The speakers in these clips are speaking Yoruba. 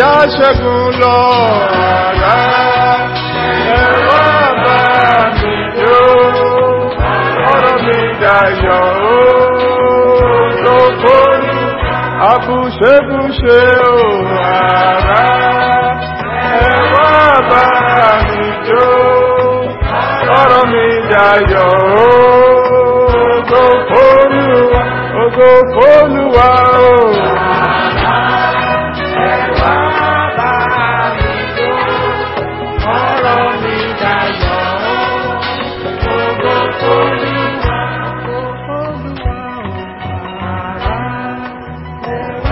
já ṣẹ́gun lọ rárá ẹ̀rọ bá mi jó ọ̀rọ̀ mi dayọ̀ ògo f'Olúwa àbùṣebùṣe ò rárá ẹ̀rọ bá mi jó ọ̀rọ̀ mi dayọ̀ ògo f'Olúwa ògo f'Olúwa ò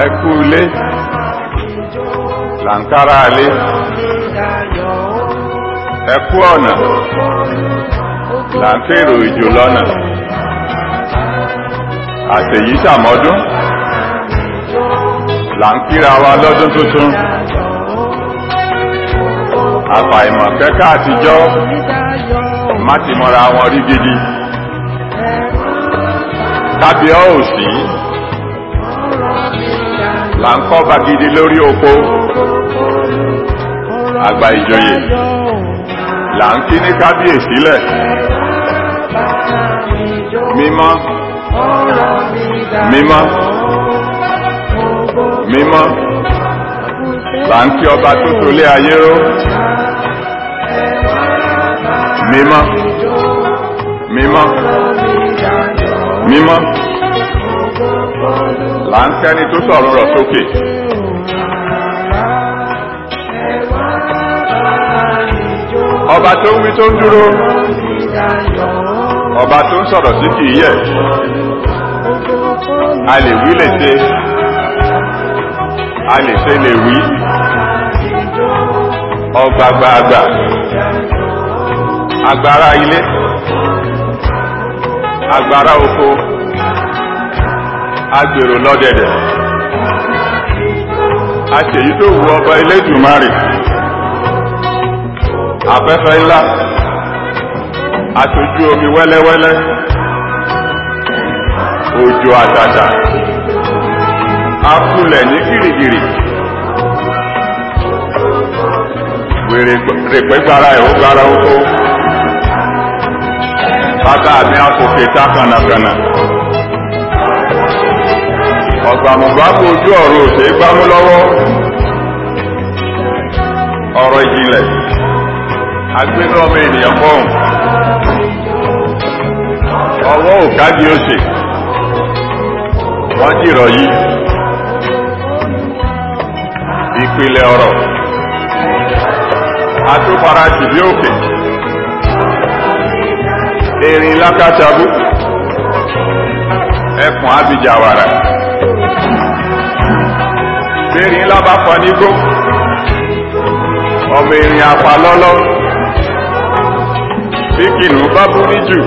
ẹ kú ilé làǹkárá ilé ẹ kú ọ̀nà. Làǹkèrò ìjò lọ́nà. Àtèyí sàmọ́dún làǹkíra wa lọ́dún tuntun. Àfàìmọ̀ kẹ́kẹ́ àtijọ́. Má wọn rí gidi. Kábíọ́ òsì là ń kọ́ bagidi lórí oko. Àgbà ìjòyè là ń kí ní kábíyèsí lẹ̀. Mímọ́ mímọ́ mímọ́ là ń kí ọba tó tolé ayé ró. Mímọ́ mímọ́ mímọ́ là ń kẹ́ni tó sọ̀rọ̀ rọ̀ sókè. Ọba tó ń wí tó ń dúró. Ọba tó ń sọ̀rọ̀ sí kìí yẹ̀. A lè wí lè ṣe. A lè ṣe lè wí. Ọgbàgbàgbà agbára ilé. Agbára oko agbèrò lọ́dẹ̀dẹ̀ aṣèyí tó wù ọba Elédùmarè. Afẹ́fẹ́ ńlá. Aṣojú omi wẹ́lẹ́wẹ́lẹ́. Òjò àtàtà. Akulẹ̀ ní gìrìgìrì wèrè gbára ẹ̀ ó gbára oko bàbá mi àkókè tá kànàkànà ọ̀gbàmùgbà kò ojú ọ̀rọ̀ òṣè gbámú lọ́wọ́. Ọ̀rọ̀ ìjìnlẹ̀. Agbénú ọmọ ènìyàn fọ́hùn. Ọwọ́ òkádìí òṣè wọ́n jìrọ̀ yìí. Ìpìlẹ̀ ọ̀rọ̀. Atúfara jìbí òkè. Erin lákàtàbú. Ẹkùn abìjàwàrà bẹ́ẹ̀rin lábá pa nígbó ọmọ erin apalọ́lọ́ bí kìnnù bá bú níjù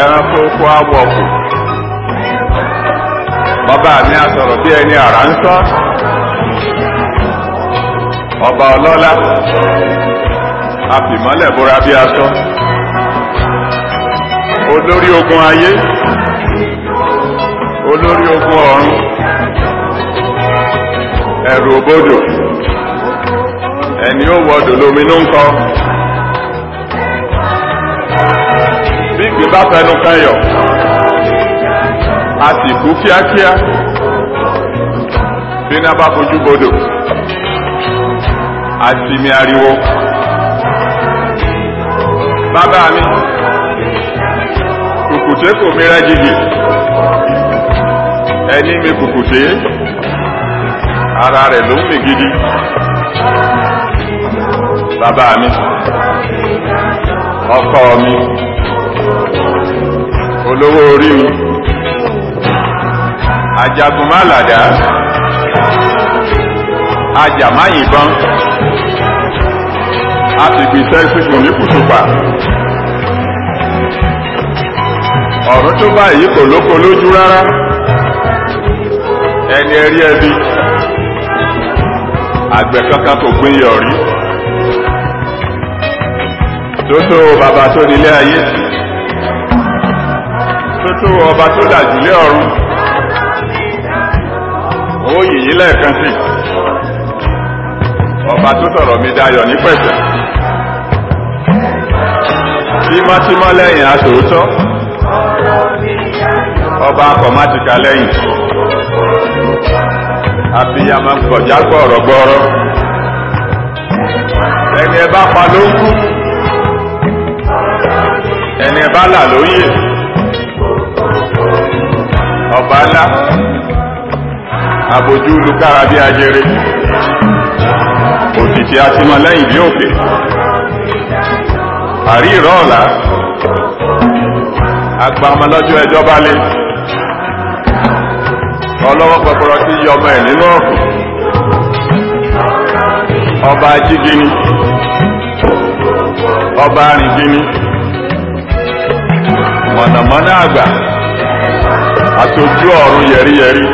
ẹranko kó awọ̀kù bàbá mi a sọ̀rọ̀ bí ẹni àrá ń sọ. Ọba ọlọ́lá. Àfìmọ́lẹ̀ bóra bí aṣọ. Olórí ogun ayé olórí ogun ọ̀run ẹ̀rù òbodò ẹni ó wọdò lóminú ń kọ. Bí ìgbín bá fẹnu kẹyọ a sì kú kíákíá. Bí iná bá fojú bodò sì mi ariwo. Bàbá mi kùkùté kò mi rẹ́ jìgì ẹni mi kùkùté ara rẹ̀ ló ń mì gidi. Bàbá mi ọkọ mi olówó orí mi ajagun má làdá ajàmáyìnbọn a sì gbìṣẹ́ sísun ní kùtùpà. Ọ̀run tó bá èyí kò lóko lójú rárá ẹni ẹrí ẹbí. Àgbẹ̀ kankan kò gbin yọ̀rí tó tó bàbá tó nílé ayé tó tó ọba tó làjùlé ọ̀run. Ó yìí lẹ́ẹ̀kan sí. Ọba tó sọ̀rọ̀ mi dayọ̀ ní pẹ̀sẹ̀. Tímọ́tímọ́ lẹ́yìn aṣòótọ́ ọba akọ̀mátìkà lẹ́yìn abiyamọ gbọ̀já gbọ̀rọ̀gbọ̀rọ̀ ẹni ẹ bá pa ló ń kú. Ẹni ẹ bá là ló ń yè. Ọba ńlá abojú lukára bí ajere. Òtítì atimọ lẹ́yìn bí òkè. Àrí ìrọ̀ ọ̀la. Agba ọmọ lọ́jọ́ ẹjọ́ bá ọlọ́wọ́ pẹpẹrọ tí yọ ọmọ ẹ̀ nínú ọ̀kùn ọba jígini ọba arìngini mọ̀nàmọ́ná àgbà. Àtòjú ọ̀run yẹ̀ríyẹ̀rí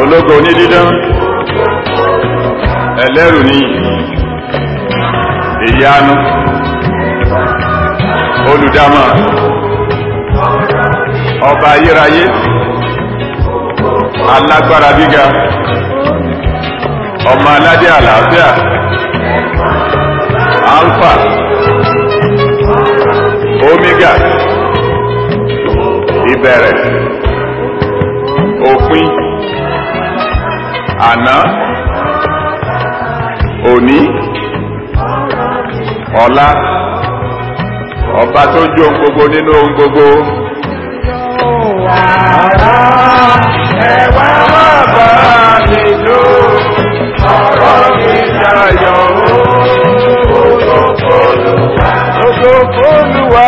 ológo onídídán. Ẹlẹ́rù ní ìyanu. Olùdámọ̀ ọba ayérayé alágbára gíga ọmọ aládé àlàáfíà alpha omega ìbẹ̀rẹ̀ òpin àná òní ọ̀la ọba tó jó gbogbo nínú ohun gbogbo. Fólúwa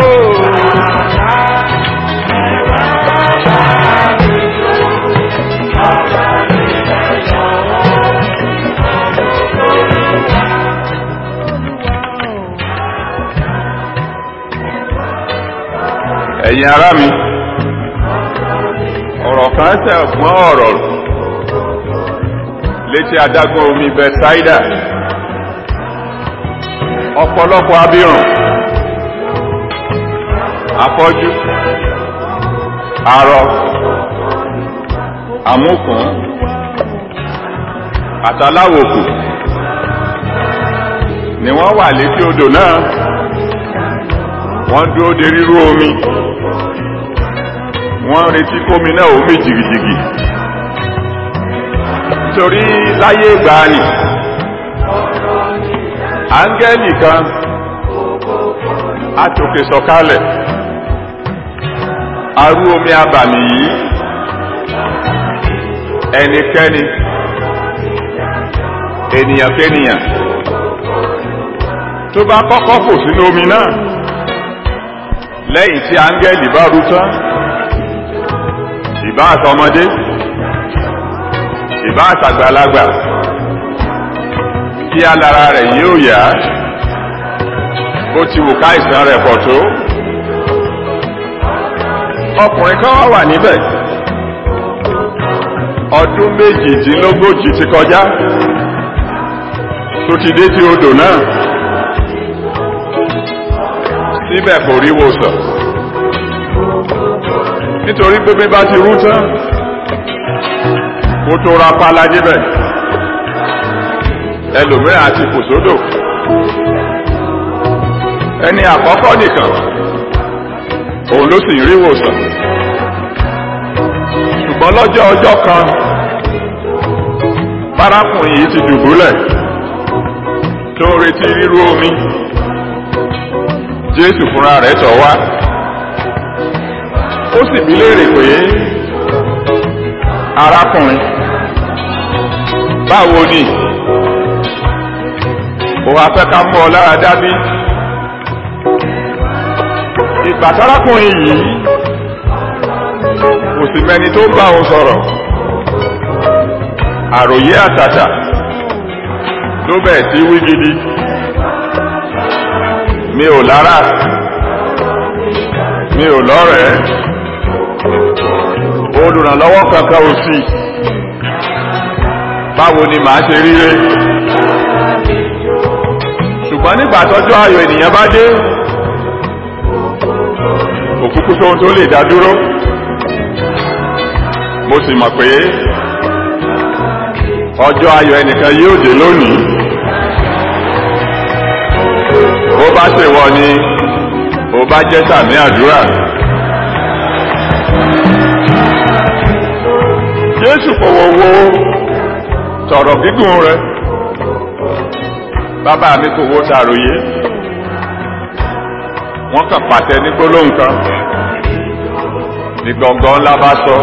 o. ẹ̀yin ará mi ọ̀rọ̀ kan tẹ̀ gbọ́n ọ̀rọ̀ létí adágún omi bẹ́sáídà ọ̀pọ̀lọpọ̀ abirùn afọ́jú arọ àmúkùn àtàláwòkù ni wọ́n wà létí odò náà. Wọ́n dúró de rírú omi wọ́n retí kómi náà omi jìgìjìgì. Nítorí láyé ìgbàanì áńgẹ́lì kan atòkè sọ̀kalẹ̀. Arú omi abàmì yìí. Ẹnikẹ́ni ènìyàn tó bá kọ́kọ́ fò sínú omi náà lẹ́yìn tí áńgẹ́lì bá rú tán ìbá àtọmọdé ìbá àtàgbàlagbà kí alára rẹ̀ yóò yá bó ti wù ká ìsàn rẹ̀ pọ̀ tó. Ọkùnrin kan wá wà níbẹ̀. Ọdún méjìdínlógójì ti kọjá tó ti dé tí odò náà. Síbẹ̀ kò rí wòsàn nítorí pé bí bá ti rú tán kó tó ra pálá débẹ̀. Ẹlòmíràn àti kò sódò. Ẹni àkọ́kọ́ nìkan òun ló sì ń rí wòsàn ṣùgbọ́n lọ́jọ́ ọjọ́ kan bárakùnrin yìí ti dùbúlẹ̀. Tó ń retí rírú omi jésù fúnra rẹ̀ tọ̀ wá ó sì bí léèrè pé arákùnrin báwo ni? Òun afẹ́ ká mú ọ lára dábí ìgbà tárákùnrin yìí kò sì mẹni tó bá òun sọ̀rọ̀. Àròyé àtàtà ló bẹ̀ sí wí gidi. Mi ò lára mi ò lọ́rẹ̀ẹ́ olùrànlọ́wọ́ kankan ò sí. Báwo ni màá ṣe ríre ṣùgbọ́n nígbà tọ́jọ́ ayọ̀ ènìyàn bá dé òkúkú sóhun tó lè dá dúró. Mo sì mọ̀ pé ọjọ́ ayọ̀ ẹnìkan yóò dé lónìí. Bó bá ṣe wọ ni ó bá jẹ́ sàmì àdúrà jésù fọwọ́ wo sọ̀rọ̀ gígùn rẹ. Bàbá mi kò wo ṣàròyé. Wọ́n kàn pàtẹ ní gbólóhùn kan. Ní gbọ̀ngàn ńlá bá sọ.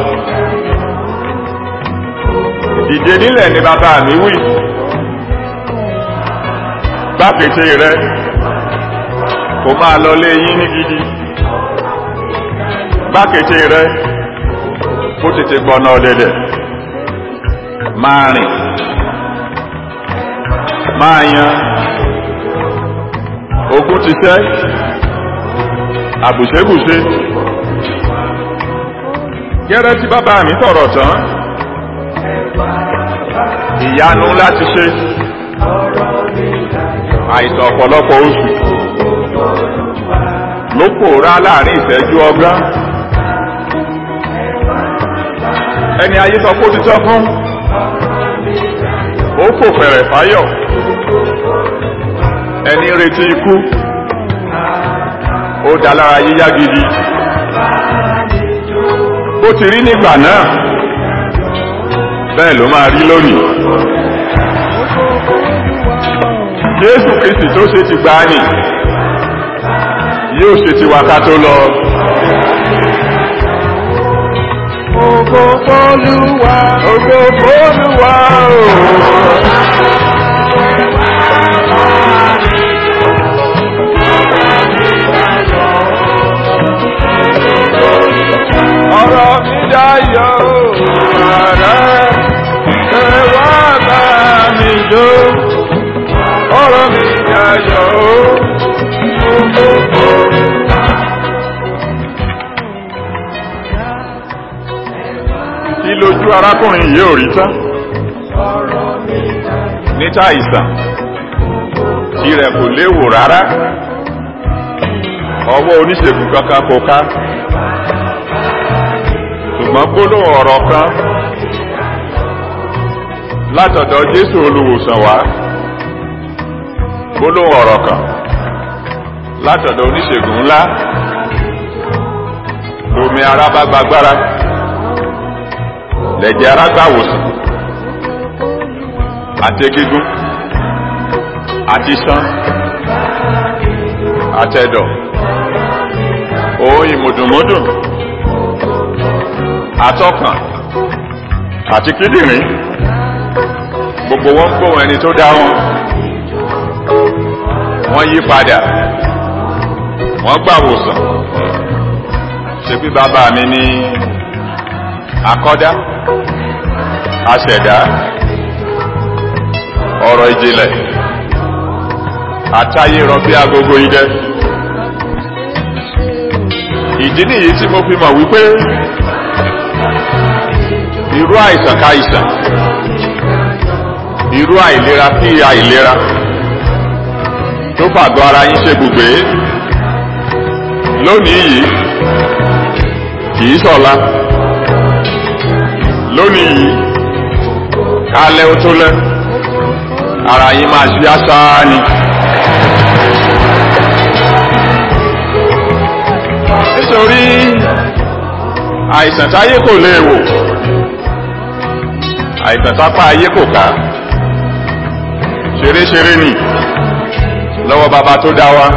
Dìde nílẹ̀ ni bàbá mi wí. Gbákété rẹ. Kò máa lọ lé yín ní gidi. Gbákété rẹ kó tètè gbọ́nà ọ̀dẹ̀dẹ̀ máa rìn máa yan. Ogun ti tẹ́ àbùṣébùṣe gẹ́rẹ́ tí bàbá mi sọ̀rọ̀ tán. Ìyanu láti ṣe. Àìsàn ọ̀pọ̀lọpọ̀ oṣù. Ló pòórá láàárín ìṣẹ́jú ọgbọ́n ẹni ayé sọ kó ti tọ́ fún. Ó fò fẹ̀rẹ̀ fáyọ̀. Ẹni retí ikú. Ó dá yíyá gidi. Bó ti rí nígbà náà bẹ́ẹ̀ ló máa rí lónìí. Jésù Kristi tó ṣe ti gbà ní yóò ṣe ti tó lọ Ògo f'Olúwa. ògo f'Olúwa o. ọ̀rọ̀ mi dayọ̀ lójú arákùnrin yìí ò rí tán. Níta ìsàn tí rẹ̀ kò léwu rárá. Ọwọ́ oníṣègùn kankan kò ká. Ṣùgbọ́n gbólóhùn ọ̀rọ̀ kan látọ̀dọ̀ Jésù olùwòsàn wá. Gbólóhùn ọ̀rọ̀ kan látọ̀dọ̀ oníṣègùn ńlá. Lomi ara bá gbagbára lẹ̀jẹ̀ ara gbàwòsàn àti gígùn àti sán àtẹ̀dọ̀ òun ìmùdùnmúdùn. Àtọkàn àti kíndìnrín. Gbogbo wọn ń gbóhùn ẹni tó dá wọn. Wọ́n yí padà. Wọ́n gbàwòsàn ṣebí bàbá mi ní akọ́dá aṣẹ̀dá ọ̀rọ̀ ìjìnlẹ̀. Àtayé rọbí agogo idẹ. Ìdí nìyí tí mo fi mọ̀ wípé irú àìsàn káìsàn irú àìlera sí àìlera tó fàgọ́ ara yín ṣe gbùgbé lónìí yìí kìí ṣọ̀la. Lónìí yìí kálẹ̀ ó tó lẹ́. Ara yín máa ṣí aṣáá ni. nítorí àìsàn táyé kò lè wò àìsàn tápá ayé kò ká. Ṣeréṣeré ni. Lọ́wọ́ bàbá tó dá wa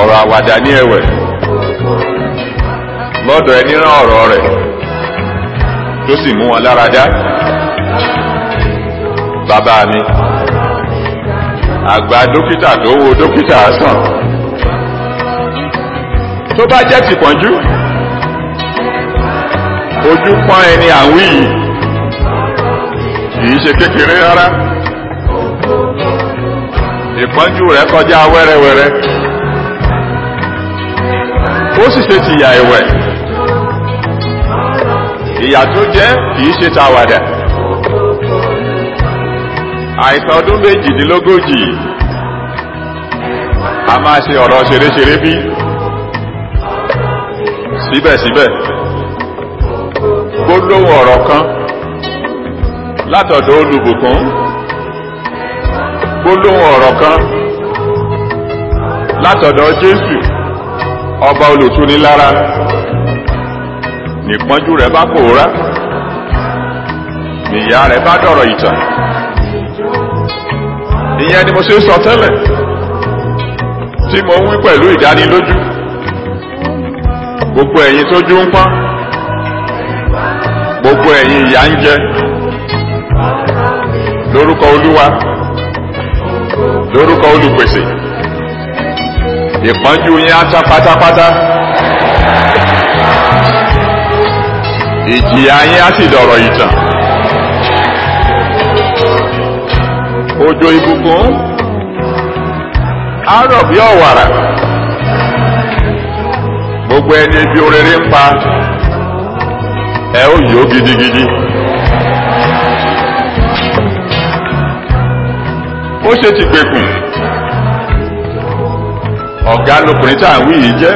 ọ̀rọ̀ àwàdà ní ẹ̀wẹ̀. Lọ́dọ̀ ẹni rán ọ̀rọ̀ rẹ̀ tó sì mú wọn lára dá bàbá mi. Àgbà dókítà tó wo dókítà sàn. Tó bá jẹ́ tìpọ́njú ojú pọ́n ẹni àwí yìí. Kìí ṣe kékeré rárá. Ìpọ́njú rẹ̀ kọjá wẹ́rẹ́wẹ́rẹ́. Ó sì ṣe ti ìyà ẹ̀wẹ̀ ìyà tó jẹ́ kìí ṣe tàwàdà àìsàn ọdún méjìdínlógójì. A máa ṣe ọ̀rọ̀ ṣeréṣeré bí. Síbẹ̀síbẹ̀ gbólóhùn ọ̀rọ̀ kan látọ̀dọ̀ olùbùkún. Gbólóhùn ọ̀rọ̀ kan látọ̀dọ̀ Jésù ọba olùtúnilára nìpọ́njú rẹ̀ bá pòórá nìyá rẹ̀ bá dọ̀rọ̀ ìtàn ìyẹn ni mo ṣe sọ tẹ́lẹ̀ tí mo ń wí pẹ̀lú ìdánilójú. Gbogbo ẹ̀yin tójú ń pọ́n gbogbo ẹ̀yin ìyà ń jẹ lórúkọ olúwa lórúkọ olùpèsè ìpọ́njú yín á pátápátá. Ìjìyà yín á sì dọ̀rọ̀ ìtàn òjò ìbùkún á rọ̀ bí gbogbo ẹni bí orere ń ẹ ó yó gidigidi ó ṣe ti gbèkùn ọ̀gá lọkùnrin tá à yìí jẹ́.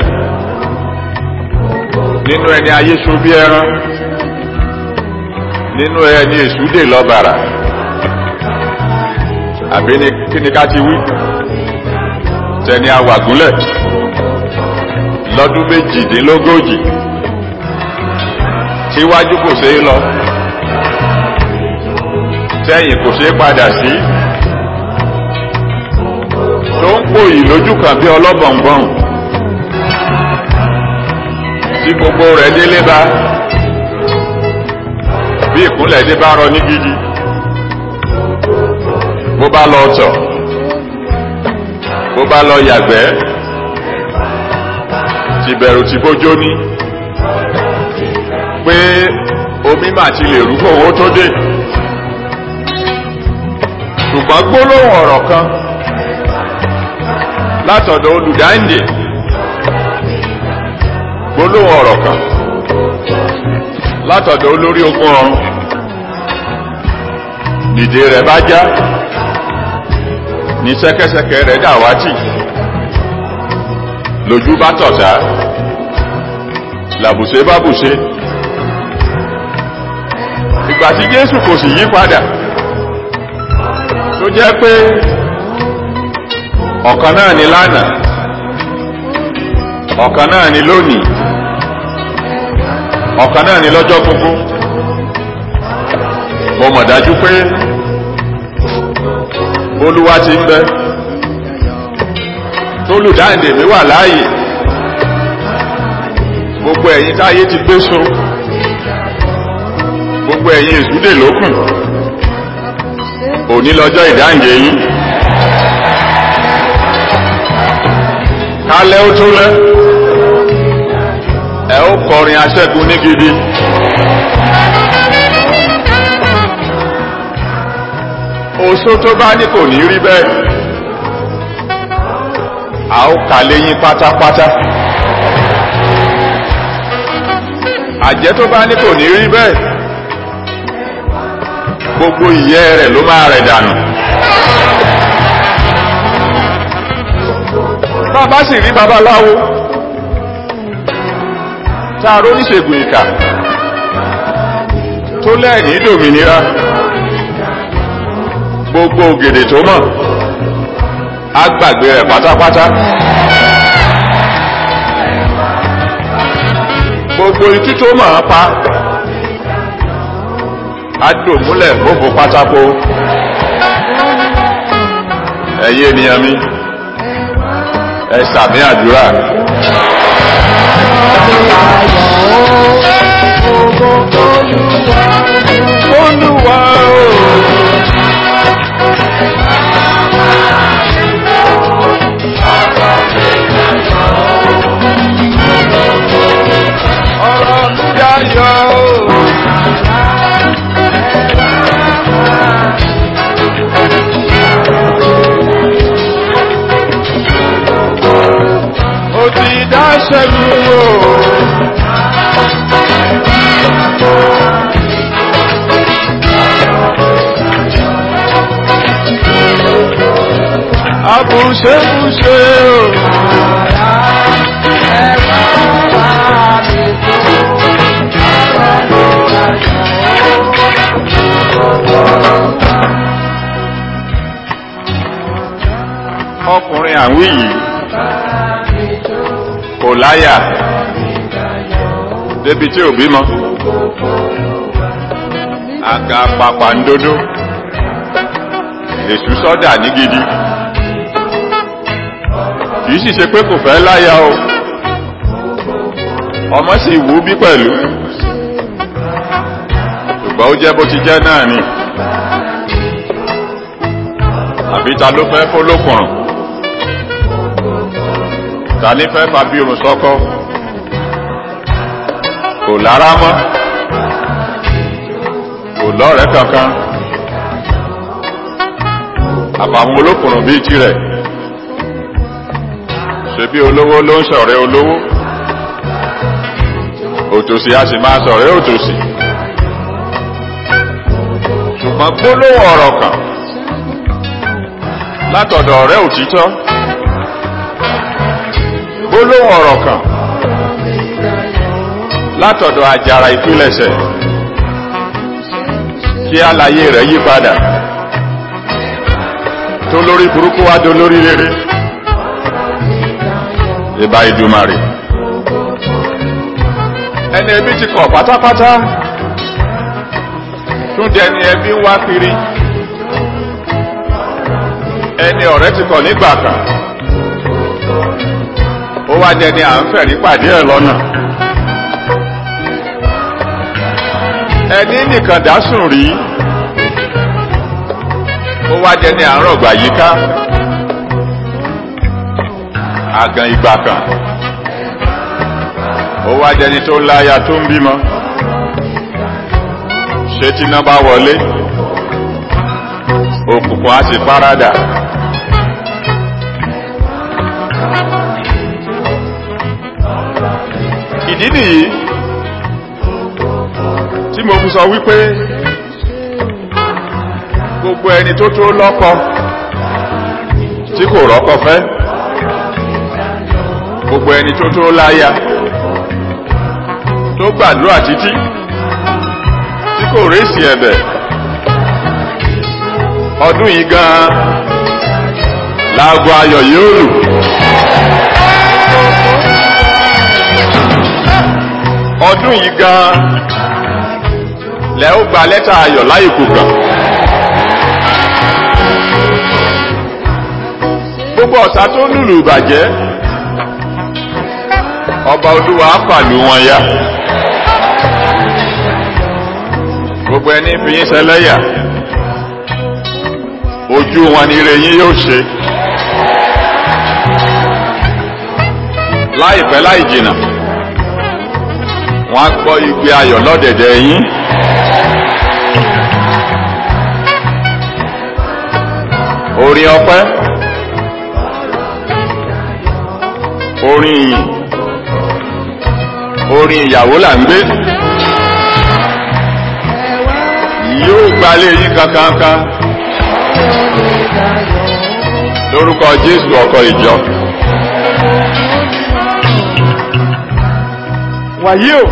Nínú ẹni ayé ṣó bí ẹran. Nínú ẹni èṣù dè lọ́bàrà àbí ní kí ni ká ti wí? Tẹni awàgúnlẹ̀ lọ́dún méjìdínlógójì. Tíwájú kò ṣeé lọ. Tẹ́yìn kò ṣeé padà sí. Tó ń pòyì lójú kan bí ọlọ́bọ̀nbọ̀n tí gbogbo rẹ̀ délé bá bí ìkúnlẹ̀ dé bá rọ ní gidi bó bá lọ tọ̀ bó bá lọ yàgbẹ́ tìbẹ̀rù tí bójó ní. Pé omi mà ti lè rúkọ owó tó dé. Ṣùgbọ́n gbólóhùn ọ̀rọ̀ kan látọ̀dọ̀ olùdáǹdè gbólóhùn ọ̀rọ̀ kan látọ̀dọ̀ olórí ogun ọ̀run. Dìde rẹ̀ bá já ní ṣẹ́kẹ́ṣẹkẹ̀ rẹ̀ dàwátì lójú bá tọ̀tá làbùṣe bá bùṣe. Ìgbà tí Jésù kò sì yí padà tó jẹ́ pé ọ̀kan náà ni lánàá ọ̀kan náà ni lónìí ọ̀kan náà ni lọ́jọ́ gbogbo mo mọ̀ dájú pé Olúwa ti ń bẹ tólùdáǹdè mi wà láàyè. Gbogbo ẹ̀yin táyé ti gbé so gbogbo ẹ̀yin èsúdè lókùn òní lọ́jọ́ ìdáǹdè yín. Kálẹ̀ ó tó lẹ́ ẹ ó kọrin aṣẹ́gun ní gidi oṣó tó bá ní kò ní rí bẹ́ẹ̀. A ó kà léyìn pátápátá. Àjẹ́ tó bá ní kò ní rí bẹ́ẹ̀ gbogbo ìyẹ́ rẹ̀ ló máa rẹ̀ dànù. Bàbá sì rí babaláwo táàró níṣègùn ìkà tó lẹ́ẹ̀ní dòmìnira gbogbo ògèdè tó mọ̀. Á gbàgbé rẹ̀ pátápátá. Gbogbo itú tó mọ̀ ọ́n pa. Á dòmúlẹ̀ gbogbo pátákó. Ẹ̀yin ènìyàn mi ẹ sàmì àdúrà. Olúwa puxe, puxe, oh. Ọkùnrin àwí yìí kò láyà débi tí ò bímọ. Àga pàpà ń dódó èṣù sọ́dà ní gidi. Kìí sì ṣe pé kò fẹ́ láyà o. Ọmọ sì wú bí pẹ̀lú ṣùgbọ́n ó jẹ́ bó ti jẹ́ náà ni. Àbí ta ló fẹ́ fólókùnrùn ta ní fẹ́ fa bí irun sọ́kọ́? Kò lára mọ́. Kò lọ́rẹ̀ẹ́ kankan. Àbàwọn olókùnrùn bíi tirẹ̀. Ṣe bí olówó ló ń ṣọ̀rẹ́ olówó? Òtòṣì a sì máa ṣọ̀rẹ́ òtòṣì ṣùgbọ́n gbólóhùn ọ̀rọ̀ kan. Látọ̀dọ̀ ọ̀rẹ́ òtítọ́. Gbólóhùn ọ̀rọ̀ kan. Látọ̀dọ̀ àjàrà ìpilẹ̀ṣẹ̀. Kí àlàyé rẹ̀ yí padà. Tó lórí burúkú wá do lórí rere. Ìbá ìdùmarè ẹni ẹbí ti kọ̀ pátápátá tún dẹni ẹbí wá kiri. Ẹni ọ̀rẹ́ ti kọ̀ nígbà kan. Ó wá dẹni à ń fẹ̀rí pàdé ẹ̀ lọ́nà. Ẹni nìkan dásùn rí. Ó wá dẹni à ń rọ̀gbà yíká. Àgàn ìgbà kan. Ó wá dẹni tó láya tó ń bímọ ṣé tí iná bá wọlé òkùnkùn á sì fárádà. ìdí nìyí tí mo fi sọ wípé gbogbo ẹni tó tó lọ́kọ tí kò rọ́kọ fẹ́ gbogbo ẹni tó tó láya tó gbàdúrà títí tí kò rèsì ẹ̀bẹ̀ ọdún yìí gan láago ayọ̀ yóò lù. ọdún yìí gan lẹ ó gba lẹ́tà ayọ̀ láìkú kan. gbogbo ọ̀tá tó lùlù ìbàjẹ́ ọba olúwa á pàlú wọn ya. Gbogbo ẹni fi yín ṣẹlẹ́yà ojú wọn ni ire yín yóò ṣe. láìpẹ́ láì jìnnà wọ́n á gbọ́ igbe ayọ̀ lọ́dẹ̀dẹ̀ yín. orin ọpẹ́ orin orin ìyàwó là ń gbé yóò gbalé yín kankankan. Lórúkọ jésù ọkọ ìjọ. wàyí o.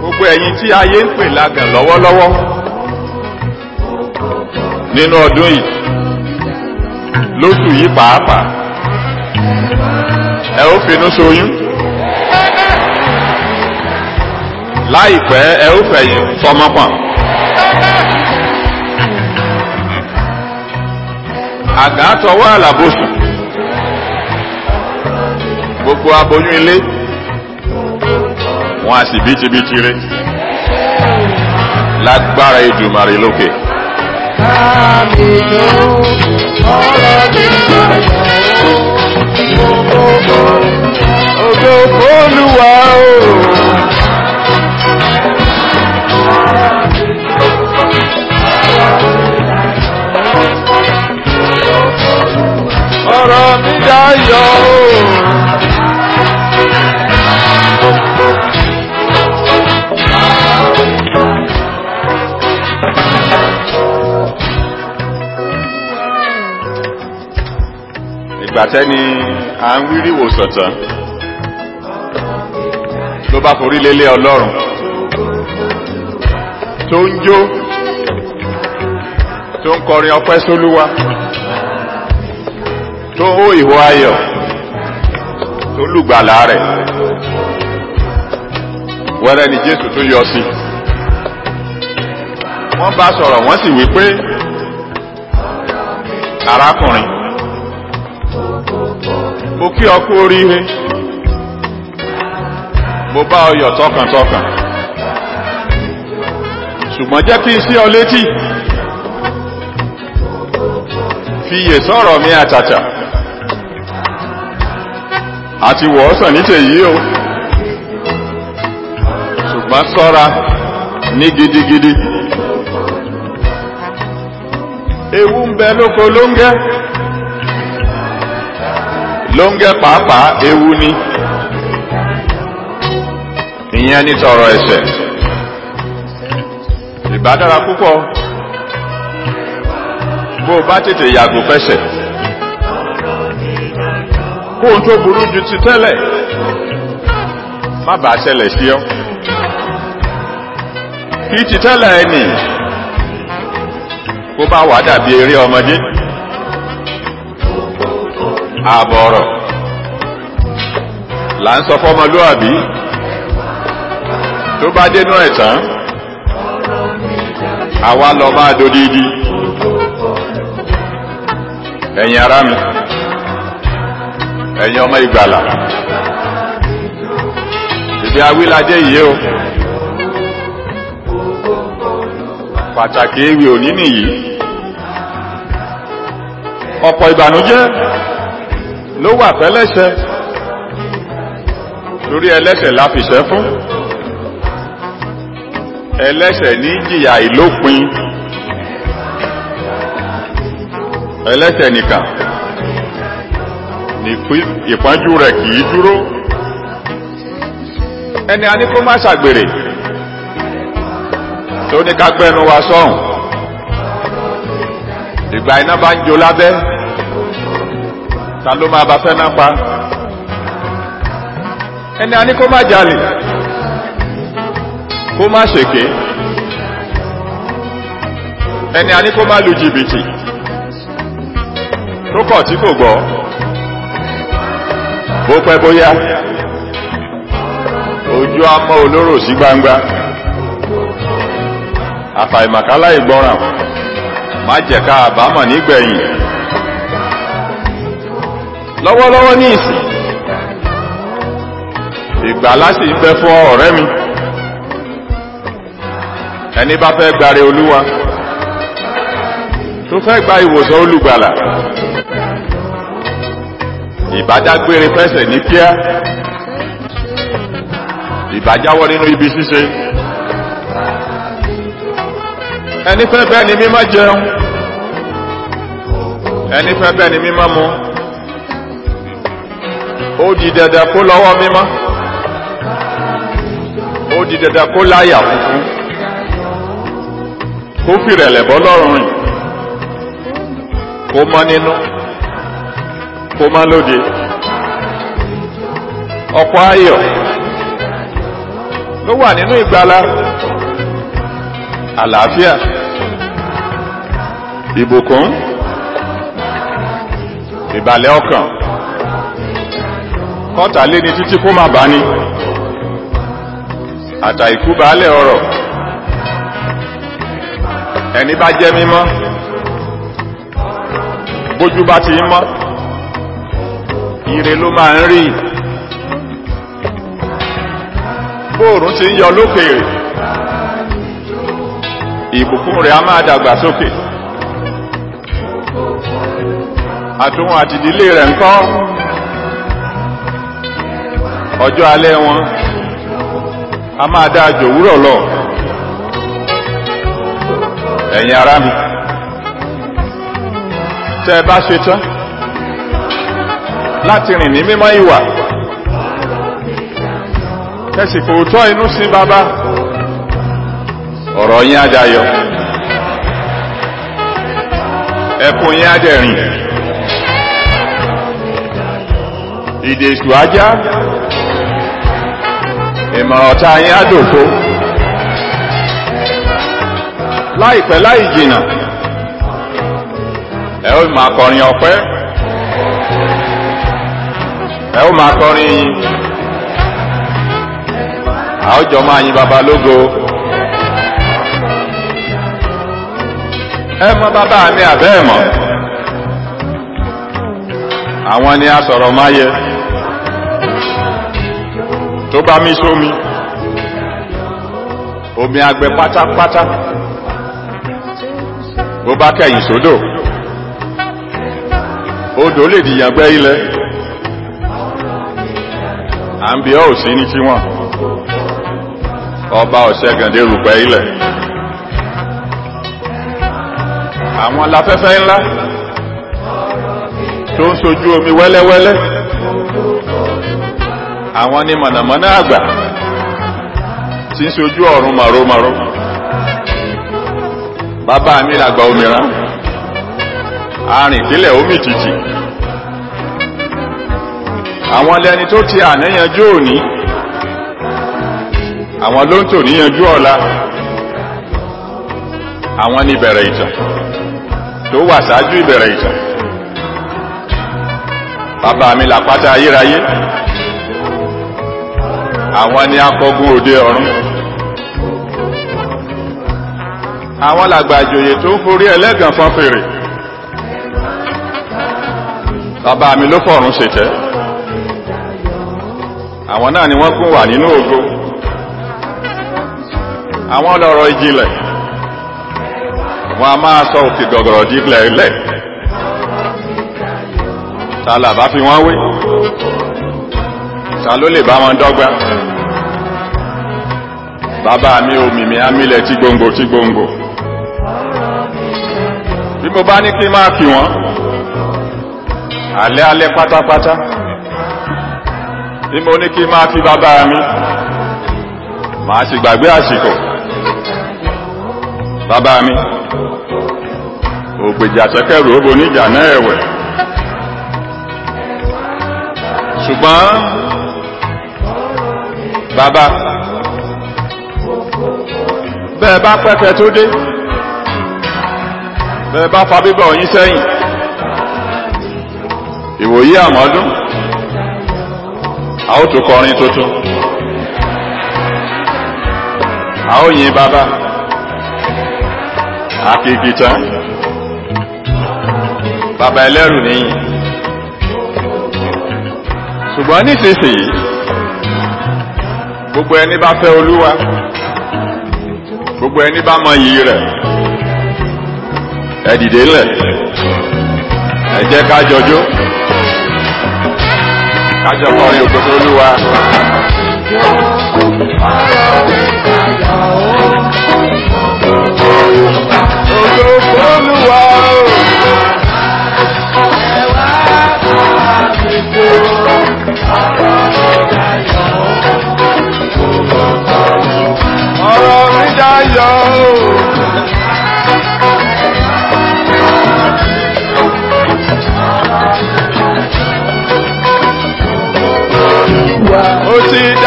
Gbogbo ẹ̀yin tí ayé ń pè lágàn lọ́wọ́lọ́wọ́ nínú ọdún yìí lóṣù yìí pàápàá ẹ ó finú ṣoyún láìpẹ́ ẹ ó fẹ̀yìn fọmọpọ̀n àgàtọwọ́ àlàbòsùn gbogbo aboyún ilé wọn a sì bítíbitì rẹ lágbára Èdùmàrè lókè. Ògo fólúwa o. Dayọ̀ o. ìgbà tẹ́ni à ń wírí ìwòsàn tán ló bá forí lélé ọlọ́run tó ń jó tó ń kọrin ọpẹ́ sólúwa tó hó ìhó ayọ̀ tó lùgbàlà rẹ̀. Wẹ́rẹ́ ni jésù tó yọ sí. Wọ́n bá sọ̀rọ̀ wọ́n sì wí pé arákùnrin mo kí ọ oríire. Mo bá ọ tọkàntọkàn. Ṣùgbọ́n jẹ́ kí n sí ọ létí. Fi yè sọ̀rọ̀ mi àtàtà àti wọ̀ọ́sàn ní tèyí o. Ṣùgbọ́n sọ́ra ní gidigidi. Ewu ń bẹ lóko lóńgẹ́. Lóńgẹ́ pàápàá ewu ni. Ìyẹn ní tọrọ ẹsẹ̀ ìbádára púpọ̀. Bó o bá tètè yàgò fẹsẹ̀ kó o tó burú ju ti tẹ́lẹ̀. Má bàa ṣẹlẹ̀ sí ọ. Kí ti tẹ́lẹ̀ ẹnì kó bá wà dàbí eré ọmọdé. Àbọ̀rọ̀. Là ń sọ fọmọlúàbí. Tó bá dénú ẹ̀ àwa lọ máa dodidi. Ẹ̀yin ará mi ẹ̀yin ọmọ ìgbàlà. Ìdí awíládé yìí o. Pàtàkì ewì òní nìyí. Ọ̀pọ̀ ìbànújẹ́ ló wà fẹ́lẹ́sẹ̀ lórí ẹlẹ́sẹ̀ láfiṣẹ́ fún. Ẹlẹ́sẹ̀ ní jìyà ìlópin. Ẹlẹ́sẹ̀ nìkan ní ìpọ́njú rẹ̀ kìí dúró. Ẹni a ní kó má ṣàgbèrè. Tó ní ká gbẹ́nu wa sọ́hùn ìgbà iná bá ń jó lábẹ́. Ta ló máa bá fẹ́ náà pa? Ẹni a ní kó má jalè. Kó má ṣèké. Ẹni a ní kó má lu jìbìtì. Tó kọ̀ tí kò gbọ́ bó pẹ́ bóyá. Ojú amọ́ olóró sí gbangba. Àfàìmàkálá ìgbọ́ràn má jẹ́ ká àbámọ̀ nígbẹ̀yìn. Lọ́wọ́lọ́wọ́ ní ìsìn. Ìgbà láti ń fún ọ̀rẹ́ mi. Ẹni bá fẹ́ gbàre olúwa tó fẹ́ gba ìwòsàn olùgbàlà ìbádágbére fẹsẹ̀ ní kíá. Ìbájáwọ́ nínú ibi ṣíṣe. Ẹni fẹ́ bẹ́ẹ̀ ni mímọ́ jẹun. Ẹni fẹ́ bẹ́ẹ̀ ni mímọ́ mu. Ó di dandan kó lọ́wọ́ mímọ́. Ó di dandan kó láyà funfun kó fìrẹ̀lẹ̀ bọ́ lọ́rùn rìn. Kó mọ́ nínú kó mọ́ lóde ọ̀pọ̀ ayọ̀ ló wà nínú ìgbàlá àlàáfíà. Ìbùkún. Ìbàlẹ̀ ọkàn. Kọ́ta lé ní títí kó má bá ní àtà ìkú baálẹ̀ ọ̀rọ̀. Ẹni bá jẹ́ mímọ́ bójú bá ti mọ́ ire ló máa ń rí. Bóòrùn ti ń yọ lókèèrè ìbùkún rẹ̀ a máa dàgbà sókè. Àtúnwò àtìdílé rẹ̀ ńkọ́? Ọjọ́ alẹ́ wọn a máa dá àjò wúrọ̀ lọ. Ẹ̀yin ará mi tẹ́ ẹ bá ṣe tán láti rìn ní mímọ́ ìwà. Kẹsì kò tọ́ inú sí bàbá. Ọ̀rọ̀ yín adayọ̀ ẹkùn yín adẹ̀rìn ìdè ajá ìmọ̀ràn ọ̀tá yín á dòfo. Láìpẹ́ láì jìnnà ẹ ó máa kọrin ẹ ó máa kọrin. Yìn a ó jọ máa yin baba lógo. Ẹ mọ bàbá mi àbẹ́ ẹ̀ mọ̀? Àwọn ni a sọ̀rọ̀ máa yẹ tó bá mi sómi omi agbẹ pátápátá. Bó bá kẹ̀yìn sódò odò lè dìyàn gbẹ́ ilẹ̀ à ń bí ọ́ òsí ní tiwọn ọba ọ̀ṣẹ́gàndé rùpẹ́ ilẹ̀. Àwọn aláfẹ́fẹ́ ńlá tó ń sojú omi wẹ́lẹ́wẹ́lẹ́. Àwọn ni mọ̀nàmọ́ná àgbà tí ń sojú ọ̀run màrómàró bàbá mi làgbà òmìrán arìnkílẹ̀ omi tìtì àwọn lẹni tó ti àníyànjú òní. Àwọn ló ń tò níyànjú ọ̀la. Àwọn ní ìbẹ̀rẹ̀ ìtàn tó wà ṣáájú ìbẹ̀rẹ̀ ìtàn. Bàbá mi làpáta ayérayé. Àwọn ni akọgun òde ọ̀run. Àwọn làgbà ìjòyè tó ń forí ẹlẹ́gàn fọn fèrè. Bàbá mi ló fọ̀run ṣètẹ́ àwọn náà ni wọ́n kún wà nínú ògo. Àwọn lọ́rọ̀ ìjìnlẹ̀. Wọn a máa sọ òkè gọ̀gọ̀rọ̀ dílẹ̀ lẹ̀ ta làbá fi wọ́n wé? Ta lè bá wọn dọ́gba? Bàbá mi omi mi amílẹ̀ tí gbòǹgbò tí gbòǹgbò. Bí mo bá ní kí máa fi wọ́n alẹ́ alẹ́ pátápátá bí mo ní kí máa fi bàbá mi. Màá sì gbàgbé àsìkò. Bàbá mi ògbèjà tẹ́kẹ̀rù ó boníjà náà ẹ̀wẹ̀. Ṣùgbọ́n bàbá bẹ́ẹ̀ bá pẹ́kẹ́ tó dé bẹ́ẹ̀ bá fa bíbọ̀ yín sẹ́yìn ìwòyí àmọ́dún a ó tún kọrin tuntun. A ó yin bàbá. Àkìkì tán bàbá ẹlẹ́rù níyìn ṣùgbọ́n nísinsìnyí gbogbo ẹni bá fẹ́ olúwa gbogbo ẹni bá mọ iyì rẹ̀ ẹ ńlẹ̀ ẹ ká jọjó ká jọ kọrin òkòtò olúwa. Ògo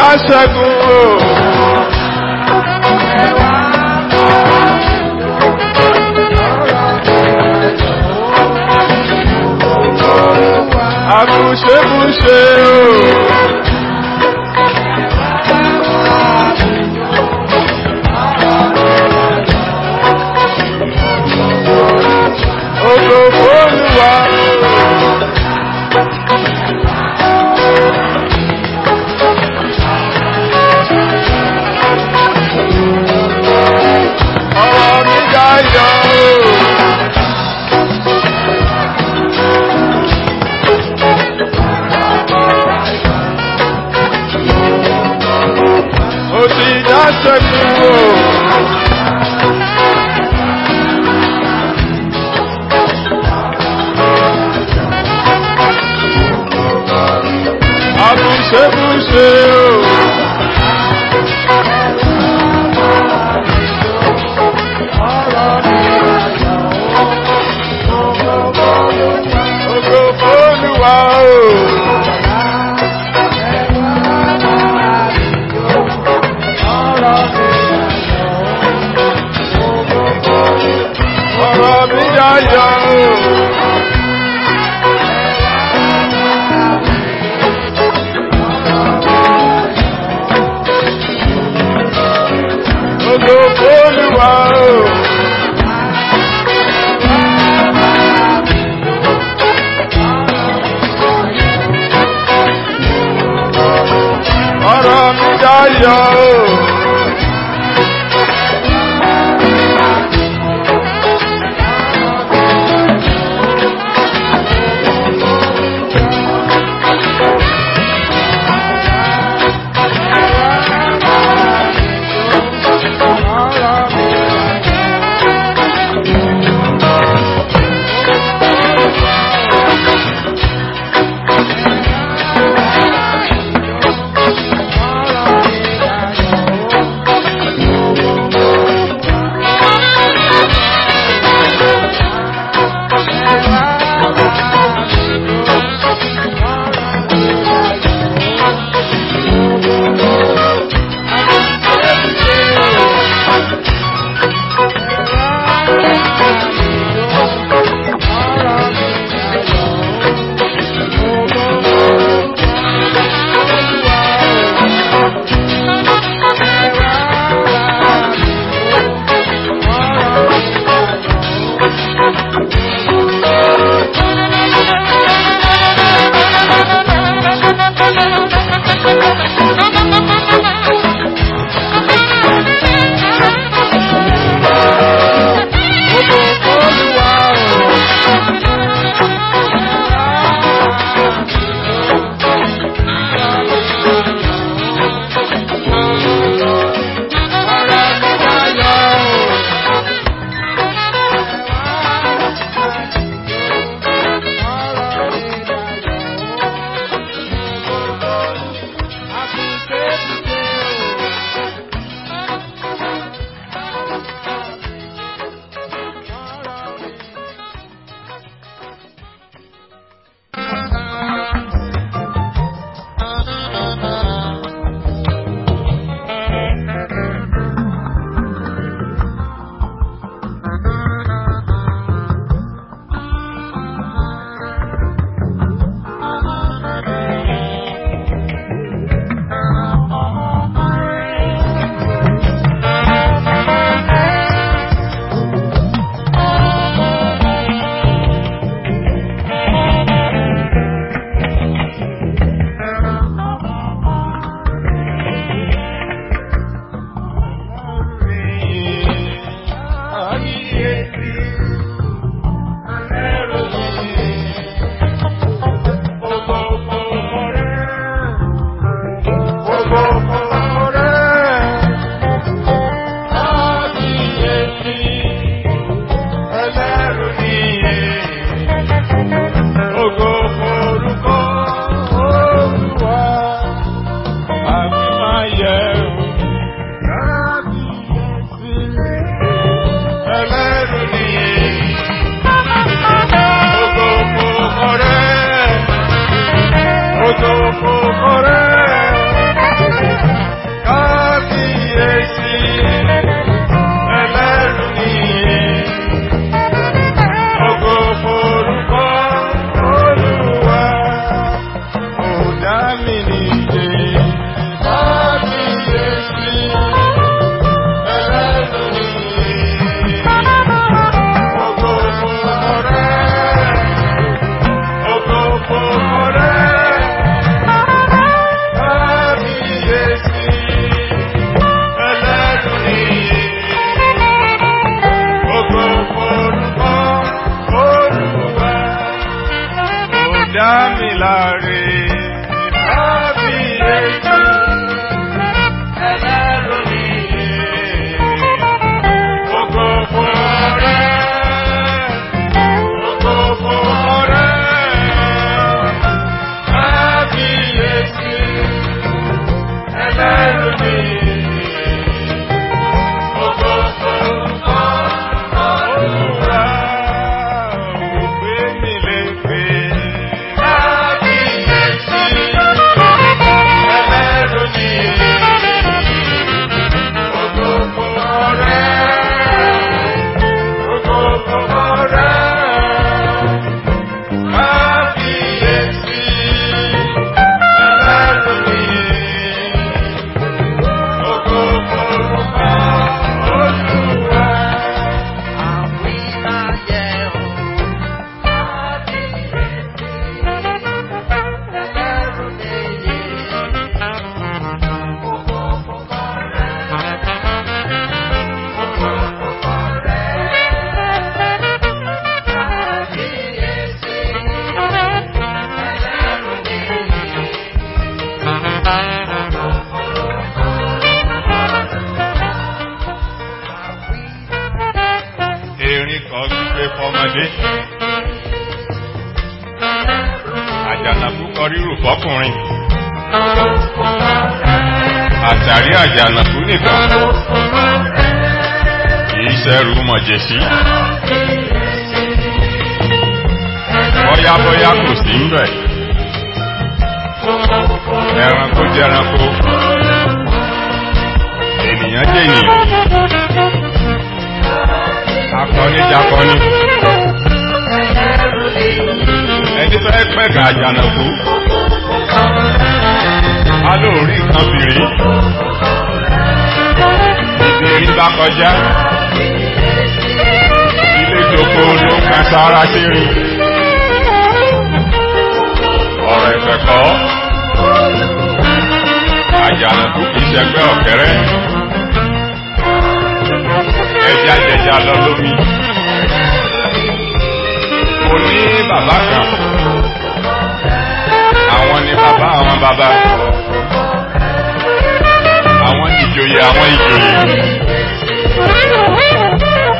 ó ti dá ṣẹ́gun o. àbùṣebùṣe o. Ògo f'Olúwa ọ̀rọ̀ dá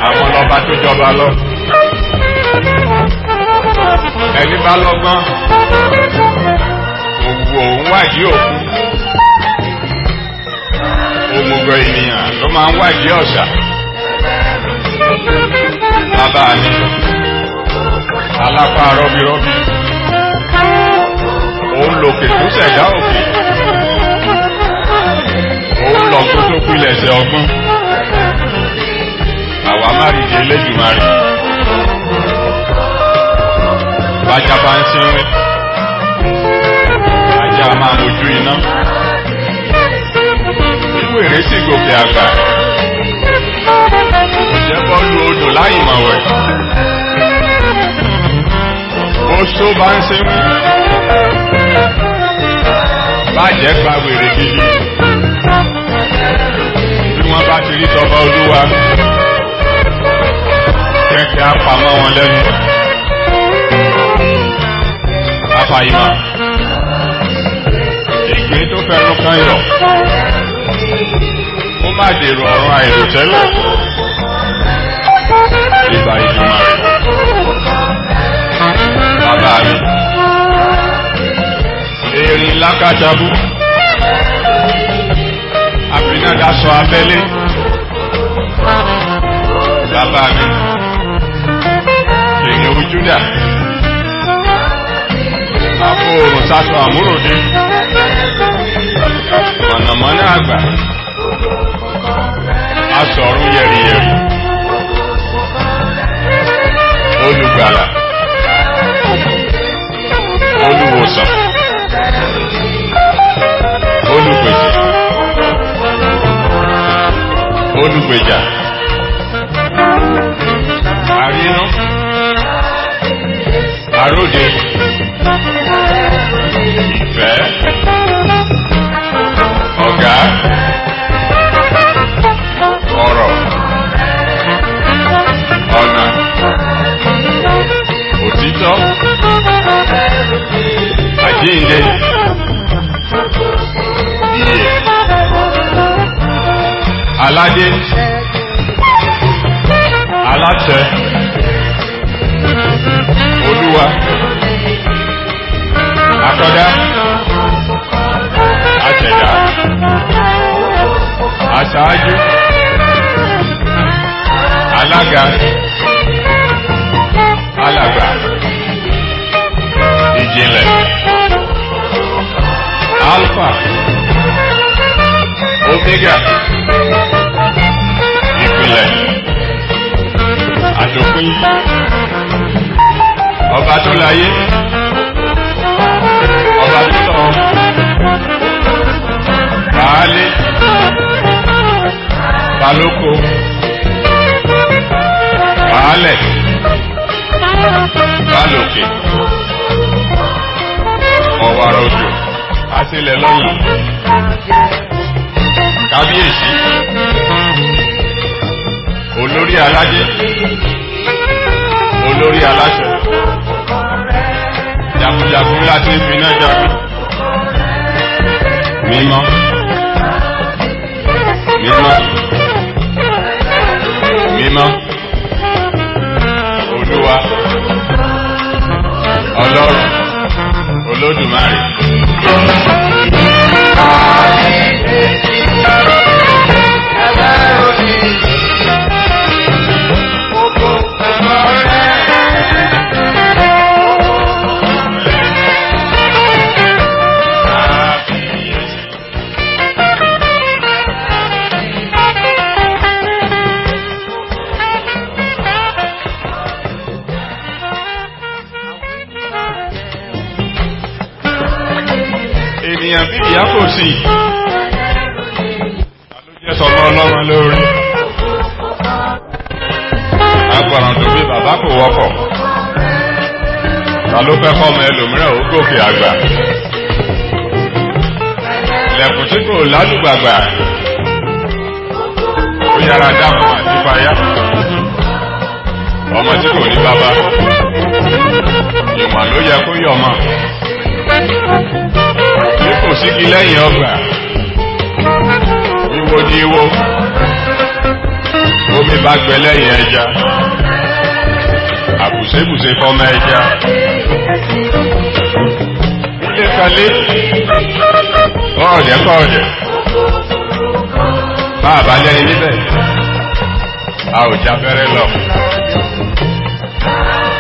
àwọn lọba tó jọba lọ. Ẹni bá lọ́gbọ́n òwú òun wádìí òkú. Òmùgọ̀ ènìyàn ló máa ń wádìí ọ̀sà bàbá mi alápá rọ́bírọ́bí òun lòkè tó ṣẹ̀dá òkè lọ́gbọ́n tó pilẹ̀ ṣe ọgbọ́n àwa má rí jẹ lẹ́jùmarì bájá bá ń sínwé ajá máa mojú iná ìwèrè sì gòkè àgbà jẹ́ bọ́ọ̀lù odò láì mọ̀wẹ̀. Oṣó bá ń mú. Bájẹ́ gba wèrè gidi. Wọ́n bá ti rí tọba olúwa. Kẹ̀kẹ́ apamọ́ wọn lẹ́nu. Afàyìmọ̀. Ìgbín tó fẹ́nu kan yọ̀. Ó má dèrò ọ̀run àìròtẹ́lẹ̀ ìgbà ìjùmọ̀ rẹ̀. Bàbá mi. Erin lákàtàbú. Àbínádá sọ abẹ́lé. Bàbá mi. Èèyàn ojúdà. Àpò òrùn sátọ àmúròdé. Mọ̀nàmọ́ná àgbà. Aṣọ̀run yẹ̀rìyẹ̀rì olùgbàlà olùwòsàn olùgbèjà àróde ìfẹ́ ọ̀gá ọ̀rọ̀ ọ̀nà òtítọ́ àjíǹde aládé. Aláṣẹ. Olúwa. Akọ́dá àtẹ̀dá. Aṣáájú alága. Alàgbà. Ìjìnlẹ̀. Alpha. Omega àtòpin ọba tó láyé. Ọba tó lọ. Baálé. Balóko baálẹ̀. Balòkè ọ̀wàrà òjò. Àtìlẹ̀ lọ́yìn kábíyèsí olórí aládé olórí aláṣẹ. Jagunjagun láti fi náà jagun mímọ́. Mímọ́. Mímọ́. Olúwa. Ọlọ́run. Ẹja ilé kalé kọ́ọ̀dẹ̀ kọ́ọ̀dẹ̀ bá a bá lẹ́ni níbẹ̀ a ò já fẹ́rẹ́ lọ.